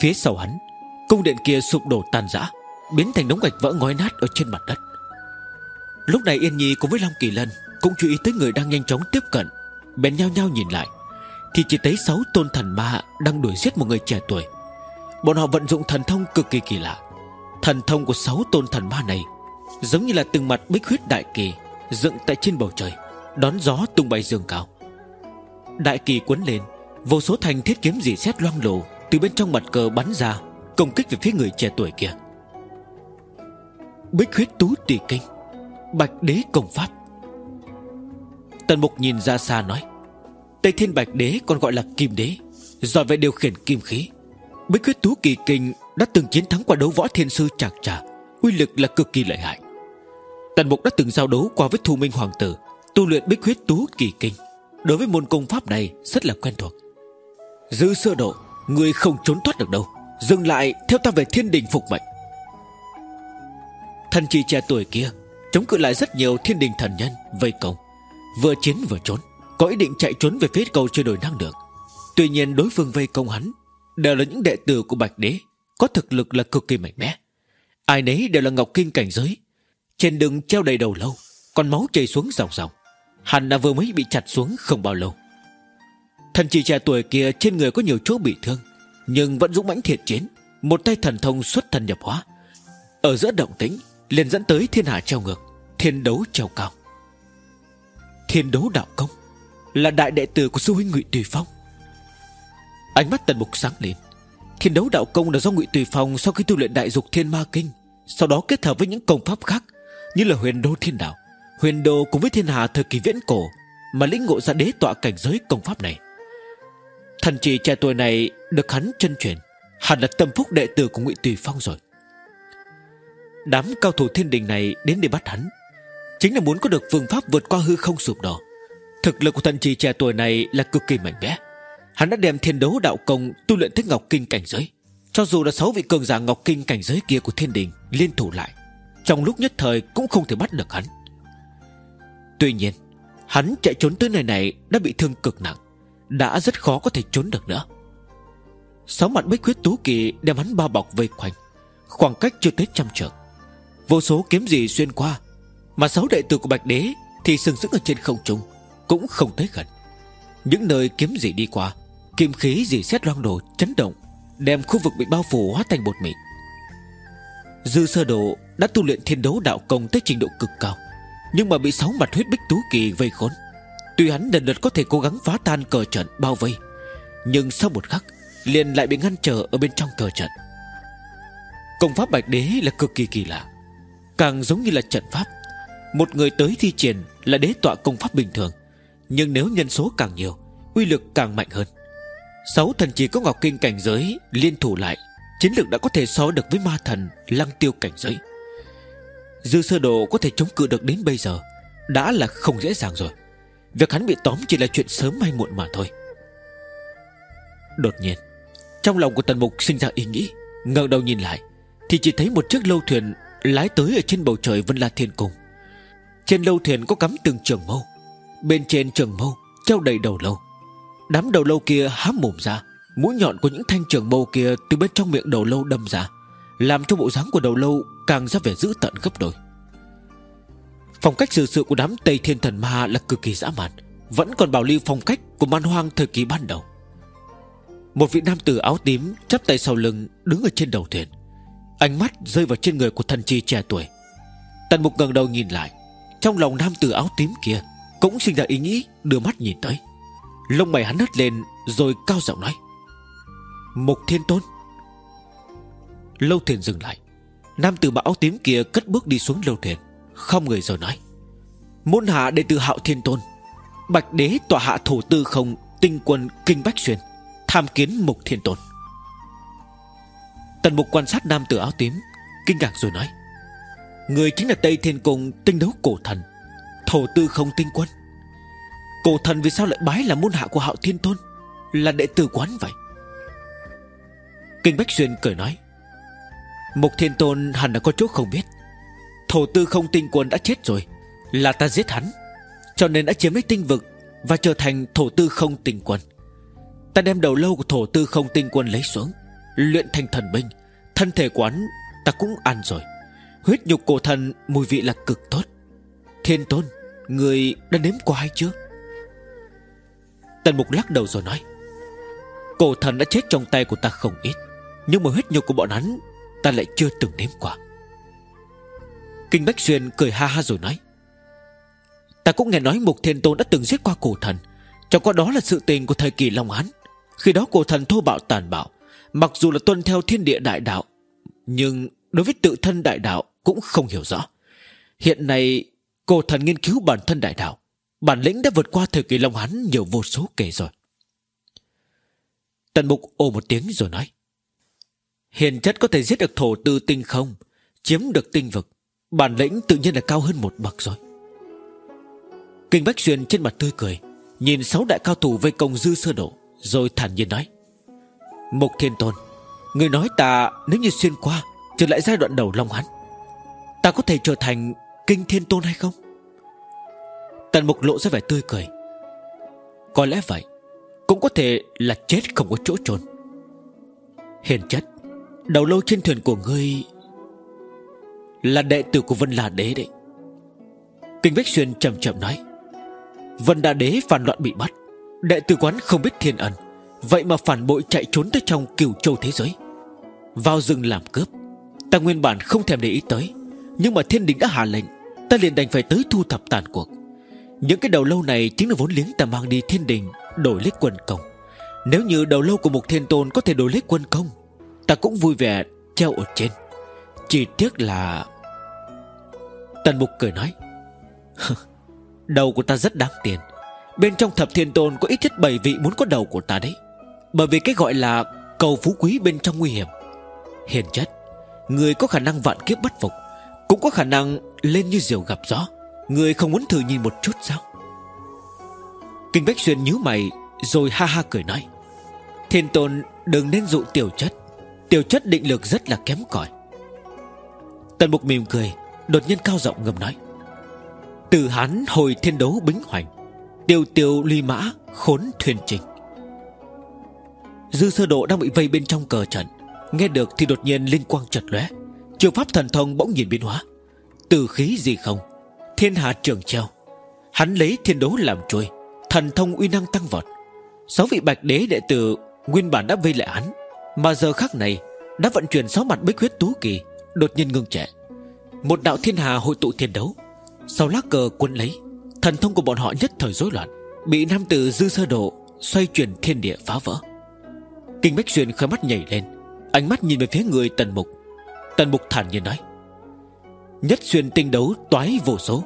Phía sau hắn, Cung điện kia sụp đổ tan rã, Biến thành đống gạch vỡ ngói nát ở trên mặt đất. Lúc này Yên Nhi cùng với Long Kỳ Lân Cũng chú ý tới người đang nhanh chóng tiếp cận, Bèn nhao nhao nhìn lại. Thì chỉ thấy sáu tôn thần ma Đang đuổi giết một người trẻ tuổi. Bọn họ vận dụng thần thông cực kỳ kỳ lạ. Thần thông của sáu tôn thần ma này Giống như là từng mặt bích huyết đại kỳ, Dựng tại trên bầu trời, Đón gió tung bay dương cao. Đại kỳ quấn lên. Vô số thành thiết kiếm dì xét loang lổ Từ bên trong mặt cờ bắn ra, Công kích về phía người trẻ tuổi kia. Bích huyết tú tỷ kinh, Bạch đế công pháp. Tần mục nhìn ra xa nói, Tây thiên bạch đế còn gọi là kim đế, Giỏi về điều khiển kim khí. Bích huyết tú kỳ kinh Đã từng chiến thắng qua đấu võ thiên sư chạc trà, Uy lực là cực kỳ lợi hại. Tần mục đã từng giao đấu qua với thu minh hoàng tử, Tu luyện bích huyết tú kỳ kinh. Đối với môn công pháp này rất là quen thuộc. Giữ sơ độ, Người không trốn thoát được đâu. Dừng lại, theo ta về thiên đình phục mệnh. Thần trì trẻ tuổi kia Chống cự lại rất nhiều thiên đình thần nhân, Vây công. Vừa chiến vừa trốn, Có ý định chạy trốn về phía cầu chưa đổi năng được. Tuy nhiên đối phương vây công hắn Đều là những đệ tử của Bạch Đế, Có thực lực là cực kỳ mạnh mẽ. Ai nấy đều là ngọc kinh cảnh giới, Trên đường treo đầy đầu lâu Còn máu chảy xuống dòng dòng. Hẳn là vừa mới bị chặt xuống không bao lâu. Thần chỉ trẻ tuổi kia trên người có nhiều chỗ bị thương, Nhưng vẫn dũng mãnh thiệt chiến, Một tay thần thông xuất thần nhập hóa. Ở giữa động tĩnh, liền dẫn tới thiên hạ treo ngược, Thiên đấu treo cao. Thiên đấu đạo công Là đại đệ tử của sư huynh ngụy Tùy Phong. Ánh mắt tần mục sáng lên. Thiên đấu đạo công là do ngụy Tùy Phong Sau khi tu luyện đại dục thiên ma kinh, Sau đó kết hợp với những công pháp khác Như là huyền đô thiên đạo Huyền đồ cùng với thiên hạ thời kỳ viễn cổ Mà lĩnh ngộ ra đế tọa cảnh giới công pháp này. Thần trì trẻ tuổi này Được hắn chân truyền, Hẳn là tâm phúc đệ tử của ngụy Tùy Phong rồi. Đám cao thủ thiên đình này đến để bắt hắn, Chính là muốn có được phương pháp vượt qua hư không sụp đổ. Thực lực của thần trì trẻ tuổi này là cực kỳ mạnh mẽ. Hắn đã đem thiên đấu đạo công tu luyện thích ngọc kinh cảnh giới. Cho dù là sáu vị cường giả ngọc kinh cảnh giới kia của thiên đình liên thủ lại, Trong lúc nhất thời cũng không thể bắt được hắn. Tuy nhiên, Hắn chạy trốn tới nơi này đã bị thương cực nặng, Đã rất khó có thể trốn được nữa. Sáu mặt bích huyết tú kỳ đem hắn bao bọc vây quanh, Khoảng cách chưa tới trăm trượng. Vô số kiếm gì xuyên qua, Mà sáu đệ tử của Bạch Đế Thì sừng sững ở trên không trung, Cũng không tới gần. Những nơi kiếm gì đi qua, Kim khí gì xét loang đồ chấn động, Đem khu vực bị bao phủ hóa thành bột mịn. Dư sơ đồ đã tu luyện thiên đấu đạo công tới trình độ cực cao. Nhưng mà bị sáu mặt huyết bích tú kỳ vây khốn. Tuy hắn lần lượt có thể cố gắng phá tan cờ trận bao vây, Nhưng sau một khắc, liền lại bị ngăn trở ở bên trong cờ trận. Công pháp bạch đế là cực kỳ kỳ lạ. Càng giống như là trận pháp, Một người tới thi triển là đế tọa công pháp bình thường, Nhưng nếu nhân số càng nhiều, Uy lực càng mạnh hơn. Sáu thần chỉ có ngọc kinh cảnh giới Liên thủ lại, Chiến lược đã có thể so được với ma thần Lăng tiêu cảnh giới. Dư sơ đồ có thể chống cự được đến bây giờ, Đã là không dễ dàng rồi. Việc hắn bị tóm chỉ là chuyện sớm hay muộn mà thôi. Đột nhiên, Trong lòng của tần mục sinh ra ý nghĩ, ngẩng đầu nhìn lại, Thì chỉ thấy một chiếc lâu thuyền Lái tới ở trên bầu trời Vân La Thiên Cung. Trên lâu thuyền có cắm từng trường mâu, Bên trên trường mâu treo đầy đầu lâu Đám đầu lâu kia há mồm ra, Mũi nhọn của những thanh trường mâu kia Từ bên trong miệng đầu lâu đâm ra. Làm cho bộ dáng của đầu lâu càng ra vẻ dữ tận gấp đôi. Phong cách xử sự của đám Tây Thiên Thần Ma là cực kỳ dã man, Vẫn còn bảo lưu phong cách của man hoang thời kỳ ban đầu. Một vị nam tử áo tím chắp tay sau lưng, đứng ở trên đầu thuyền. Ánh mắt rơi vào trên người của thần chi trẻ tuổi. Tần mục ngẩng đầu nhìn lại, Trong lòng nam tử áo tím kia Cũng sinh ra ý nghĩ đưa mắt nhìn tới. Lông mày hắn hất lên Rồi cao giọng nói, Mục thiên tôn Lâu thuyền dừng lại. Nam tử áo tím kia cất bước đi xuống lâu thuyền Không người rồi nói. Môn hạ đệ tử hạo thiên tôn, Bạch đế tọa hạ thủ tư không, Tinh quân kinh bách xuyên, Tham kiến mục thiên tôn. Tần mục quan sát nam tử áo tím, Kinh ngạc rồi nói. Người chính là Tây Thiên Cung tinh đấu cổ thần, Thổ tư không tinh quân. Cổ thần vì sao lại bái là môn hạ của hạo thiên tôn? Là đệ tử quán vậy. Kinh Bách Xuyên cười nói. Mục thiên tôn hẳn là có chỗ không biết. Thổ tư không tinh quân đã chết rồi, Là ta giết hắn, Cho nên đã chiếm lấy tinh vực Và trở thành thổ tư không tinh quân. Ta đem đầu lâu của thổ tư không tinh quân lấy xuống, Luyện thành thần binh, Thân thể quán ta cũng ăn rồi. Huyết nhục cổ thần mùi vị là cực tốt. Thiên tôn, Người đã nếm qua hay chưa? Tần mục lắc đầu rồi nói, Cổ thần đã chết trong tay của ta không ít, Nhưng mà huyết nhục của bọn hắn Ta lại chưa từng nếm qua. Kinh Bách Xuyên cười ha ha rồi nói, Ta cũng nghe nói Mục Thiên Tôn đã từng giết qua cổ thần, Trong có đó là sự tình của thời kỳ Long Hán. Khi đó cổ thần thô bạo tàn bạo, Mặc dù là tuân theo thiên địa đại đạo, Nhưng đối với tự thân đại đạo Cũng không hiểu rõ. Hiện nay, cổ thần nghiên cứu bản thân đại đạo, Bản lĩnh đã vượt qua thời kỳ Long Hán Nhiều vô số kể rồi. Tần mục ồ một tiếng rồi nói Hiền chất có thể giết được thổ tư tinh không? Chiếm được tinh vực. Bản lĩnh tự nhiên là cao hơn một bậc rồi. Kinh Bách Xuyên trên mặt tươi cười, Nhìn sáu đại cao thủ vây công dư sơ độ, Rồi thản nhiên nói. Mục Thiên Tôn, Người nói ta nếu như xuyên qua, Trở lại giai đoạn đầu Long Hắn Ta có thể trở thành Kinh Thiên Tôn hay không? Tần Mục lộ ra vẻ tươi cười. Có lẽ vậy, Cũng có thể là chết không có chỗ trốn. Hiền chất Đầu lâu trên thuyền của ngươi Là đệ tử của Vân La Đế đấy. Kinh vách Xuyên chậm chậm nói, Vân đà Đế phản loạn bị bắt, Đệ tử quán không biết thiên ẩn, Vậy mà phản bội chạy trốn tới trong cửu châu thế giới. Vào rừng làm cướp, Ta nguyên bản không thèm để ý tới, Nhưng mà thiên đình đã hạ lệnh, Ta liền đành phải tới thu thập tàn cuộc. Những cái đầu lâu này chính là vốn liếng ta mang đi thiên đình Đổi lấy quân công. Nếu như đầu lâu của một thiên tôn có thể đổi lấy quân công Ta cũng vui vẻ treo ở trên. Chỉ tiếc là Tần Mục cười nói, Đầu của ta rất đáng tiền. Bên trong thập thiên tôn có ít nhất 7 vị muốn có đầu của ta đấy. Bởi vì cái gọi là Cầu phú quý bên trong nguy hiểm. Hiền chất, Người có khả năng vạn kiếp bất phục, Cũng có khả năng lên như diều gặp gió. Người không muốn thử nhìn một chút sao? Kinh Bách Xuyên nhíu mày, Rồi ha ha cười nói, Thiên tôn đừng nên dụ tiểu chất. Tiểu chất định lực rất là kém cỏi. Tần mục mỉm cười, Đột nhiên cao giọng ngầm nói. Từ hán hồi thiên đấu bính hoành, Tiêu tiêu ly mã khốn thuyền trình. Dư sơ độ đang bị vây bên trong cờ trận, Nghe được thì đột nhiên linh quang chật lóe Trường pháp thần thông bỗng nhìn biến hóa. Từ khí gì không, Thiên hạ trường treo, Hắn lấy thiên đấu làm chuôi, Thần thông uy năng tăng vọt. Sáu vị bạch đế đệ tử Nguyên bản đã vây lại hắn mà giờ khắc này, Đã vận chuyển sáu mặt bích huyết tú kỳ, Đột nhiên ngưng trẻ Một đạo thiên hà hội tụ thiên đấu. Sau lá cờ quân lấy, Thần thông của bọn họ nhất thời rối loạn, Bị nam tử dư sơ độ Xoay chuyển thiên địa phá vỡ. Kinh Bách Xuyên khơi mắt nhảy lên, Ánh mắt nhìn về phía người Tần Mục. Tần Mục thản nhiên nói, Nhất xuyên tinh đấu toái vô số,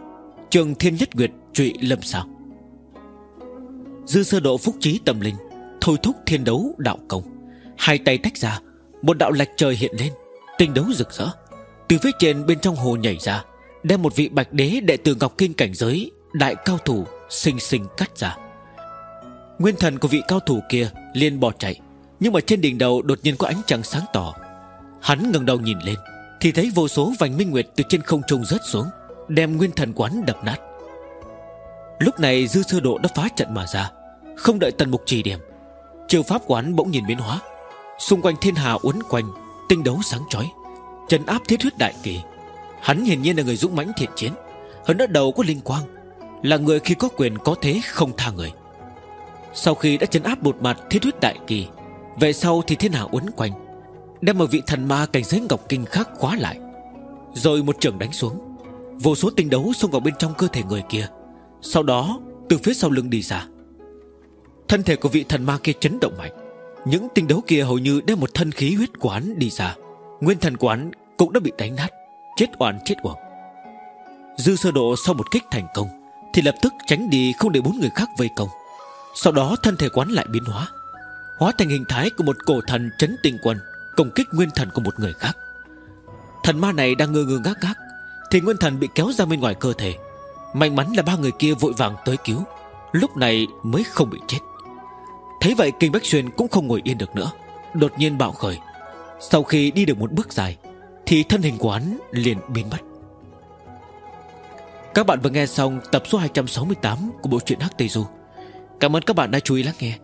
Trường thiên nhất nguyệt trụy lâm sao? Dư sơ độ phúc trí tâm linh, Thôi thúc thiên đấu đạo công. Hai tay tách ra, Một đạo lạch trời hiện lên, Tinh đấu rực rỡ. Từ phía trên bên trong hồ nhảy ra, Đem một vị bạch đế đệ tử Ngọc Kinh cảnh giới, Đại cao thủ xinh xinh cắt ra. Nguyên thần của vị cao thủ kia liền bỏ chạy, Nhưng mà trên đỉnh đầu đột nhiên có ánh trăng sáng tỏ. Hắn ngẩng đầu nhìn lên, Thì thấy vô số vành minh nguyệt từ trên không trung rớt xuống, Đem nguyên thần quán đập nát. Lúc này dư sơ độ đã phá trận mà ra, Không đợi tần mục chỉ điểm, Chiêu pháp quán bỗng nhìn biến hóa. Xung quanh thiên hà uốn quanh, Tinh đấu sáng chói. Trần áp thiết huyết đại kỳ. Hắn hiển nhiên là người dũng mãnh thiện chiến. Hơn nữa đầu có linh quang, Là người khi có quyền có thế không tha người. Sau khi đã chấn áp một mặt thiết huyết đại kỳ, Về sau thì thiên hà uốn quanh, Đem một vị thần ma cảnh giới ngọc kinh khác khóa lại. Rồi một trường đánh xuống. Vô số tinh đấu xông vào bên trong cơ thể người kia. Sau đó, từ phía sau lưng đi ra. Thân thể của vị thần ma kia chấn động mạnh. Những tinh đấu kia hầu như đem một thân khí huyết quán đi ra. Nguyên thần quán cũng đã bị đánh nát, Chết oan chết uổng. Dư sơ độ sau một kích thành công, Thì lập tức tránh đi không để bốn người khác vây công. Sau đó thân thể quán lại biến hóa Hóa thành hình thái của một cổ thần chấn tinh quân, Công kích nguyên thần của một người khác. Thần ma này đang ngơ ngơ ngác ngác, Thì nguyên thần bị kéo ra bên ngoài cơ thể. May mắn là ba người kia vội vàng tới cứu, Lúc này mới không bị chết. Thấy vậy, Kinh Bách Xuyên cũng không ngồi yên được nữa. Đột nhiên bạo khởi. Sau khi đi được một bước dài, Thì thân hình quán liền biến mất. Các bạn vừa nghe xong tập số 268 Của bộ truyện Hắc Tây Du. Cảm ơn các bạn đã chú ý lắng nghe.